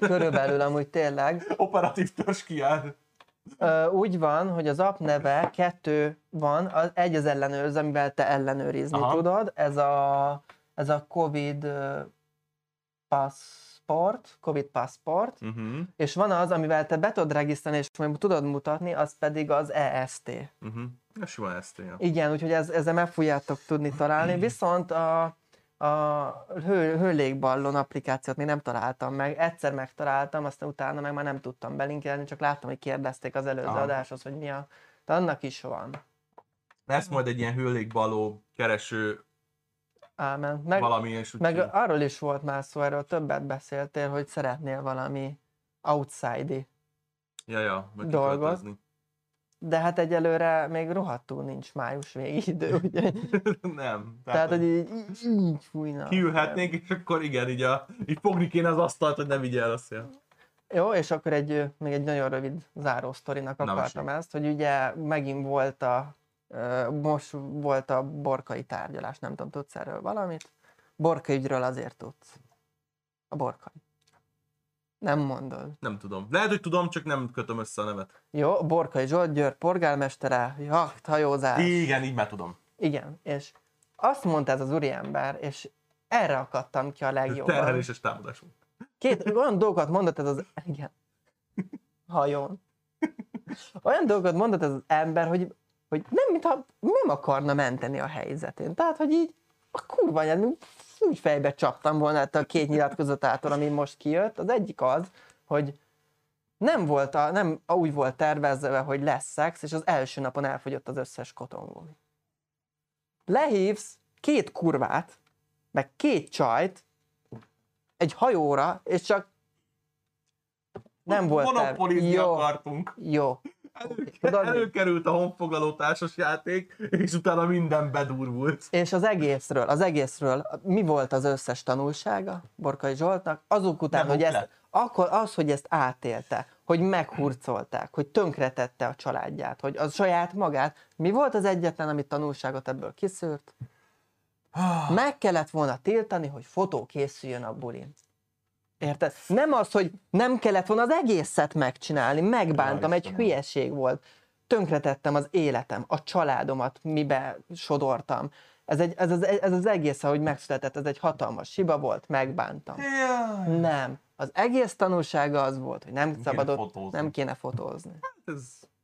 Körülbelül amúgy tényleg. Operatív törzs kiáll. Úgy van, hogy az app neve kettő van, az, egy az ellenőrző, amivel te ellenőrizni Aha. tudod. Ez a, ez a Covid passport, Covid passport, Uh-huh. és van az, amivel te be tudod regisztrálni, és majd tudod mutatni, az pedig az EST. Uh-huh. Ez sima ezt, ja. Igen, úgyhogy ez, ezzel meg fogjátok tudni találni, viszont a, a hő, hőlégballon applikációt még nem találtam meg. Egyszer megtaláltam, aztán utána meg már nem tudtam belinkelni, csak láttam, hogy kérdezték az előző Aha. adáshoz, hogy mi a... De annak is van. Lesz majd egy ilyen hőlékbaló kereső Ámen. Meg, valami, és meg arról is volt már szó, erről többet beszéltél, hogy szeretnél valami outside Ja, ja, dolgot. kiköltözni. De hát egyelőre még rohadtul nincs május végi idő, ugye? nem. Tehát, hogy így, így, így fújna. kiülhetnénk, és akkor igen, így, a, így fogni kéne az asztalt, hogy ne vigye el a szél. Jó, és akkor egy, még egy nagyon rövid záró sztorinak Na, akartam mesélj. ezt, hogy ugye megint volt a, most volt a borkai tárgyalás, nem tudom, tudsz erről valamit? Borkai ügyről azért tudsz. A borkai. Nem mondod. Nem tudom. Lehet, hogy tudom, csak nem kötöm össze a nevet. Jó, Borkai Zsolt, Győr polgármestere, jacht, hajózás. Igen, így már tudom. Igen, és azt mondta ez az úriember, és erre akadtam ki a legjobban. Terheléses támadásunk. Két olyan dolgokat mondott ez az... Igen. Hajón. Olyan dolgokat mondott ez az ember, hogy, hogy nem, mintha nem akarna menteni a helyzetén. Tehát, hogy így a kurva anyád, úgy fejbe csaptam volna ettől a két nyilatkozatától, ami most kijött. Az egyik az, hogy nem volt, a, nem úgy volt tervezve, hogy lesz szex, és az első napon elfogyott az összes kotongumi. Lehívsz két kurvát, meg két csajt, egy hajóra, és csak nem volt terv. Monopolizni Jó, akartunk. jó. Elő, előkerült a honfoglaló társas játék, és utána minden bedurvult. És az egészről, az egészről mi volt az összes tanulsága Borkai Zsoltnak? Azok után, Nem hogy ezt, lett. akkor az, hogy ezt átélte, hogy meghurcolták, hogy tönkretette a családját, hogy az saját magát. Mi volt az egyetlen, amit tanulságot ebből kiszűrt? Meg kellett volna tiltani, hogy fotó készüljön a bulin. Érted? Nem az, hogy nem kellett volna az egészet megcsinálni, megbántam, egy hülyeség volt. Tönkretettem az életem, a családomat, mibe sodortam. Ez, egy, ez, az, ez az egész, ahogy megszületett, ez egy hatalmas hiba volt, megbántam. Jaj. Nem. Az egész tanulsága az volt, hogy nem, kéne szabadott, fotózni. nem kéne fotózni. Ez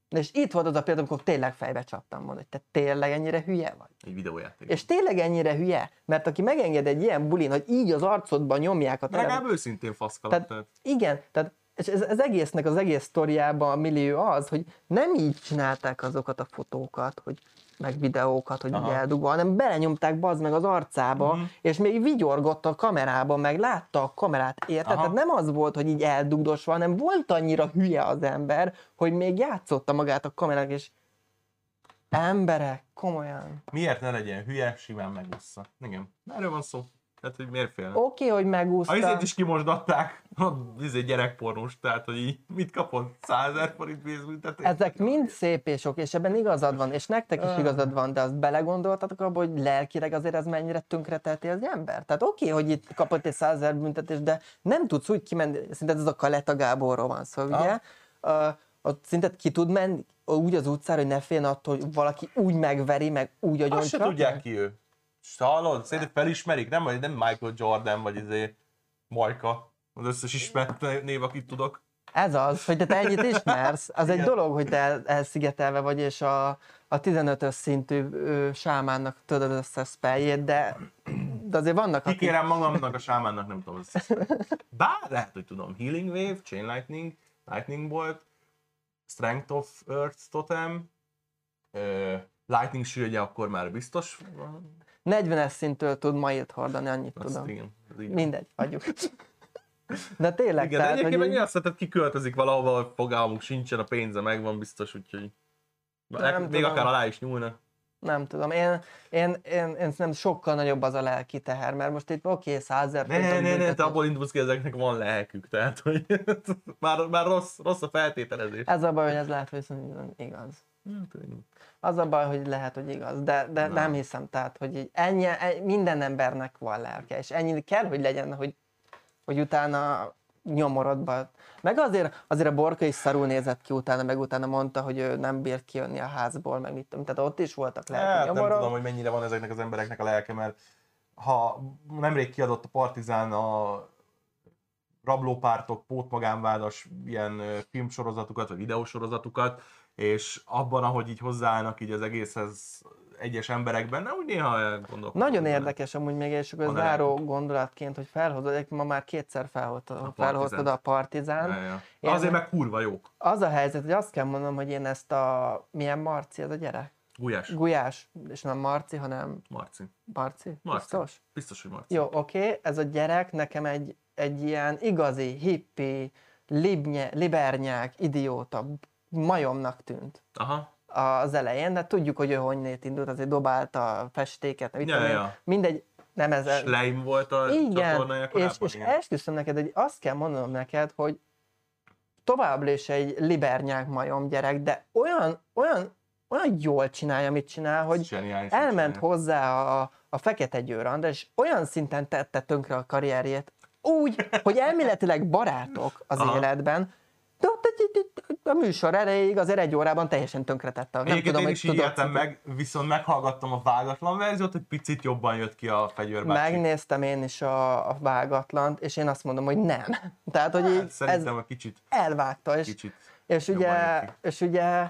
És itt volt az a példa, amikor tényleg fejbe csaptam volna, hogy te tényleg ennyire hülye vagy. egy videójáték. És tényleg ennyire hülye, mert aki megenged egy ilyen bulin, hogy így az arcodban nyomják a De legalább őszintén faszkalap. Tehát, igen, tehát és ez, ez egésznek az egész sztoriában a millió az, hogy nem így csinálták azokat a fotókat, hogy meg videókat, hogy Aha. eldugva, hanem belenyomták bazd meg az arcába, Mhm. és még vigyorgott a kamerában, meg látta a kamerát, érted? Aha. Tehát nem az volt, hogy így eldugdosva, hanem volt annyira hülye az ember, hogy még játszotta magát a kamerák, és emberek, komolyan. miért ne legyen hülye, simán megúszza. Igen. Erről van szó. Tehát, hogy miért félne? Oké, okay, hogy megúszta. A izét is kimosdatták, a izé gyerekpornós, tehát, hogy így mit kapott? 100 ezer forint pénzbüntetés? Ezek mind szép és ok, és ebben igazad van, és nektek is Ah. igazad van, de azt belegondoltatok abba, hogy lelkileg azért ez mennyire tönkretelti az ember? Tehát oké, hogy itt kapott egy százezer büntetés, de nem tudsz úgy kimenni, szinte ez a Kaleta Gáborról van szó, ugye? Uh, ott szinte ki tud menni úgy az utcára, hogy ne féljen attól, hogy valaki úgy megveri, meg úgy agyon Azt se tudják ki ő. Hallod? Szerintem felismerik, nem, nem Michael Jordan, vagy izé Majka. Az összes ismert név, akit tudok. Ez az, hogy te ennyit ismersz, az egy Igen. dolog, hogy te el- elszigetelve vagy, és a, a 15-ös szintű ö, sámánnak tudod az összes spelljét, de, de azért vannak, akik... Kikérem magamnak, a sámánnak nem tudom. Bár lehet, hogy tudom. Healing Wave, Chain Lightning, Lightning Bolt, Strength of Earth Totem, ö, Lightning Shieldje akkor már biztos van. 40-es szintől tud mailt hordani, annyit Azt tudom. igen, így. Mindegy, hagyjuk. De tényleg, Igen, de tehát, egyébként hogy meg azt mondtad, kiköltözik valahova, hogy fogalmuk sincsen, a pénze megvan biztos, úgyhogy Nem még tudom. akár alá is nyúlna. nem tudom, én, én, én, én nem sokkal nagyobb az a lelki teher, mert most itt oké, okay, százer Ne, ne, ne, ne, te abból indulsz ki, ezeknek van lelkük, tehát hogy már, már rossz, rossz a feltételezés. Ez a baj, hogy ez lehet, hogy igaz. Az a baj, hogy lehet, hogy igaz, de, de Nem. nem hiszem, tehát, hogy így ennyi, e- minden embernek van lelke, és ennyi kell, hogy legyen, hogy, hogy utána nyomorodba. Meg azért, azért a Borka is szarul nézett ki utána, meg utána mondta, hogy ő nem bírt kijönni a házból, meg mit tudom, tehát ott is voltak lelki Hát nem tudom, hogy mennyire van ezeknek az embereknek a lelke, mert ha nemrég kiadott a Partizán a rablópártok, pótmagánvádas ilyen filmsorozatukat, vagy videósorozatukat, és abban, ahogy így hozzáállnak így az egészhez egyes emberekben, nem úgy néha gondolkodom. Nagyon érdekes amúgy még, és akkor záró gondolatként, hogy felhozod, ma már kétszer felhoztad, A felhoztad a Partizán. Ja, ja. Én- Azért meg kurva jók. Az a helyzet, hogy azt kell mondanom, hogy én ezt a... Milyen Marci ez a gyerek? Gulyás. Gulyás, és nem Marci, hanem Marci. Marci? Marci. Biztos? Biztos, hogy Marci. Jó, oké, okay. ez a gyerek nekem egy, egy ilyen igazi, hippi, libnye, libernyák, idióta, majomnak tűnt Aha. az elején, de tudjuk, hogy ő honnét indult, azért dobálta a festéket, mit Ja, tudom ja. mindegy, nem ez. Schleim volt a Igen, és, és igen. esküszöm neked, hogy azt kell mondanom neked, hogy továbbra is egy libernyák majom gyerek, de olyan, olyan, olyan jól csinálja, amit csinál, hogy Zseniális, elment zseniális. hozzá a, a Fekete Győr és olyan szinten tette tönkre a karrierjét, úgy, hogy elméletileg barátok az Aha. életben, de ott egy- egy- egy- a műsor erejéig azért egy órában teljesen tönkretette. Nem Egyébként tudom, én is így tudod. meg, viszont meghallgattam a vágatlan verziót, hogy picit jobban jött ki a fegyőrbácsi. Megnéztem én is a, a vágatlant, és én azt mondom, hogy nem. Tehát, hogy így Hát, ez szerintem a kicsit, elvágta, és, kicsit. és, ugye, és ugye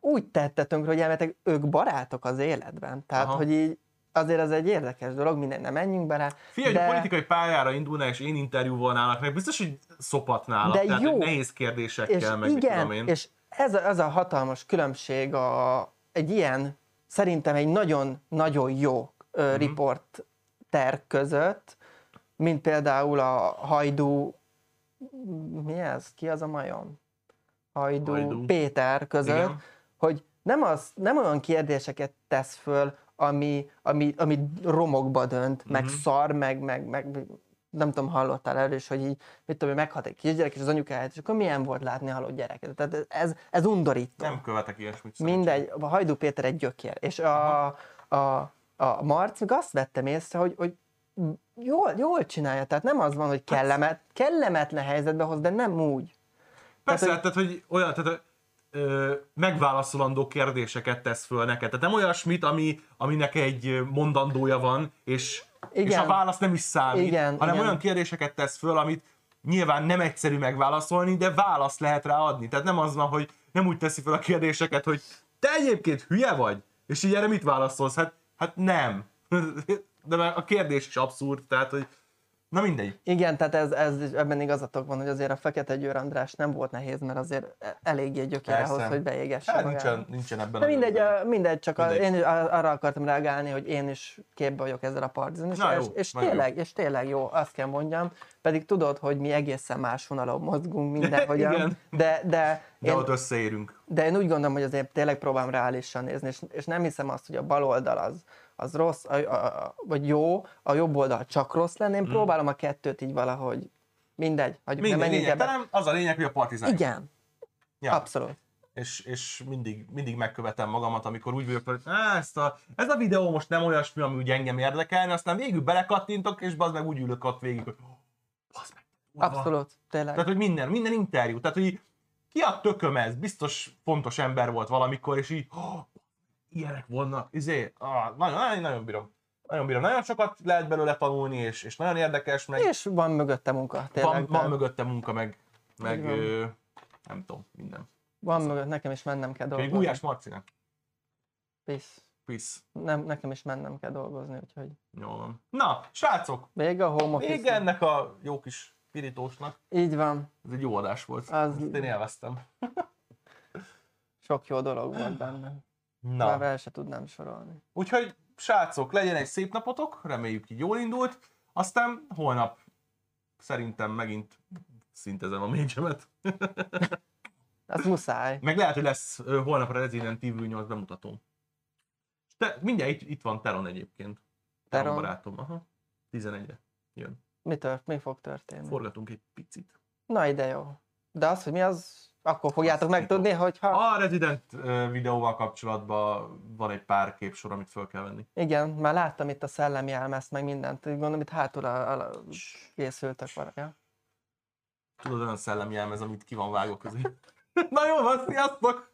úgy tette tönkre, hogy elmetek, ők barátok az életben. Tehát, Aha. hogy így azért ez egy érdekes dolog, minden nem menjünk bele. Figyelj, de... politikai pályára indulna, és én interjúvolnálak meg, biztos, hogy szopatnálak. De tehát jó. nehéz kérdésekkel, és meg igen, tudom én. és ez a, ez a hatalmas különbség a, egy ilyen, szerintem egy nagyon-nagyon jó Mhm. uh, riporter között, mint például a Hajdú, mi ez? Ki az a majom? Hajdú, Hajdú. Péter között, Igen. hogy nem, az, nem olyan kérdéseket tesz föl, ami, ami, ami romokba dönt, meg Mhm. szar, meg, meg, meg nem tudom, hallottál erről is, hogy így, mit tudom, én, meghalt egy kisgyerek, és az anyukáját, és akkor milyen volt látni a halott gyereket. Tehát ez, ez undorító. Nem követek ilyesmit. Mindegy, a Hajdú Péter egy gyökér. És a, a, a Marc meg azt vettem észre, hogy, hogy jól, jól csinálja, tehát nem az van, hogy kellemet, kellemetlen helyzetbe hoz, de nem úgy. Persze, Tehát, tehát, hogy olyan, tehát ö, megválaszolandó kérdéseket tesz föl neked. Tehát nem olyasmit, ami, aminek egy mondandója van, és, és Igen. a válasz nem is számít, Igen, hanem igen. olyan kérdéseket tesz föl, amit nyilván nem egyszerű megválaszolni, de választ lehet rá adni. Tehát nem az van, hogy nem úgy teszi fel a kérdéseket, hogy te egyébként hülye vagy? És így erre mit válaszolsz? Hát, hát nem. De a kérdés is abszurd, tehát hogy na mindegy. Igen, tehát ez, ez, ebben igazatok van, hogy azért a Fekete Győr András nem volt nehéz, mert azért eléggé gyökér ahhoz, hogy beégesse Hát nincsen, nincsen ebben De a mindegy, a- mindegy, csak a, Mindegy. én is ar- arra akartam reagálni, hogy én is képbe vagyok ezzel a partizan, és, Na jó, és, tényleg, és tényleg jó, azt kell mondjam, pedig tudod, hogy mi egészen más vonalon mozgunk mindenhogyan, de, de, De én, ott összeérünk. de én úgy gondolom, hogy azért tényleg próbálom reálisan nézni, és, és nem hiszem azt, hogy a bal oldal az, az rossz, a, a, a, vagy jó, a jobb oldal csak rossz lenne, én próbálom a kettőt így valahogy, mindegy, hagyjuk, nem Minden menjünk ebbe. lényegtelen, az a lényeg, hogy a partizán. Igen, Ja. abszolút. és, és mindig, mindig megkövetem magamat, amikor úgy vagyok, hogy ezt a, ez a videó most nem olyasmi, ami úgy engem érdekelne, aztán végül belekattintok, és bazd meg úgy ülök ott végig, hogy oh, meg. kurva. Abszolút, tényleg. Tehát, hogy minden, minden interjú, tehát, hogy ki a tököm ez, biztos fontos ember volt valamikor, és így, oh, ilyenek vannak, izé, ah, nagyon, nagyon, nagyon bírom. nagyon bírom. Nagyon sokat lehet belőle tanulni, és, és nagyon érdekes, meg És van mögötte munka, tényleg. van, van mögötte munka, meg, meg ö, nem tudom, minden. van mögött, nekem is mennem kell dolgozni. Gulyás Marcinak. Peace. Peace. Nem, nekem is mennem kell dolgozni, úgyhogy Jól van. Na, srácok, vége a home office. vége ennek a jó kis pirítósnak. Így van. Ez egy jó adás volt. Az- Ezt én élveztem. Sok jó dolog volt benne. Na, Már el se tudnám sorolni. úgyhogy srácok, legyen egy szép napotok, reméljük így jól indult. Aztán holnap szerintem megint szintezem a mécsemet. Az muszáj. Meg lehet, hogy lesz ö, holnap a Resident Evil 8 bemutató. Te, mindjárt itt, itt van Teron egyébként. Teron Teron. barátom, aha. 11 jön. Mi, tört, mi fog történni? Forgatunk egy picit. Na ide jó. De az, hogy mi az, akkor fogjátok Azt megtudni, hogyha... A Resident videóval kapcsolatban van egy pár képsor, amit fel kell venni. Igen, már láttam itt a szellemi elmezt, meg mindent. Gondolom, itt hátul a, a, készültek valami. Ja. Tudod, olyan szellemi jelmez, amit ki van vágva közé. Na jó van, sziasztok!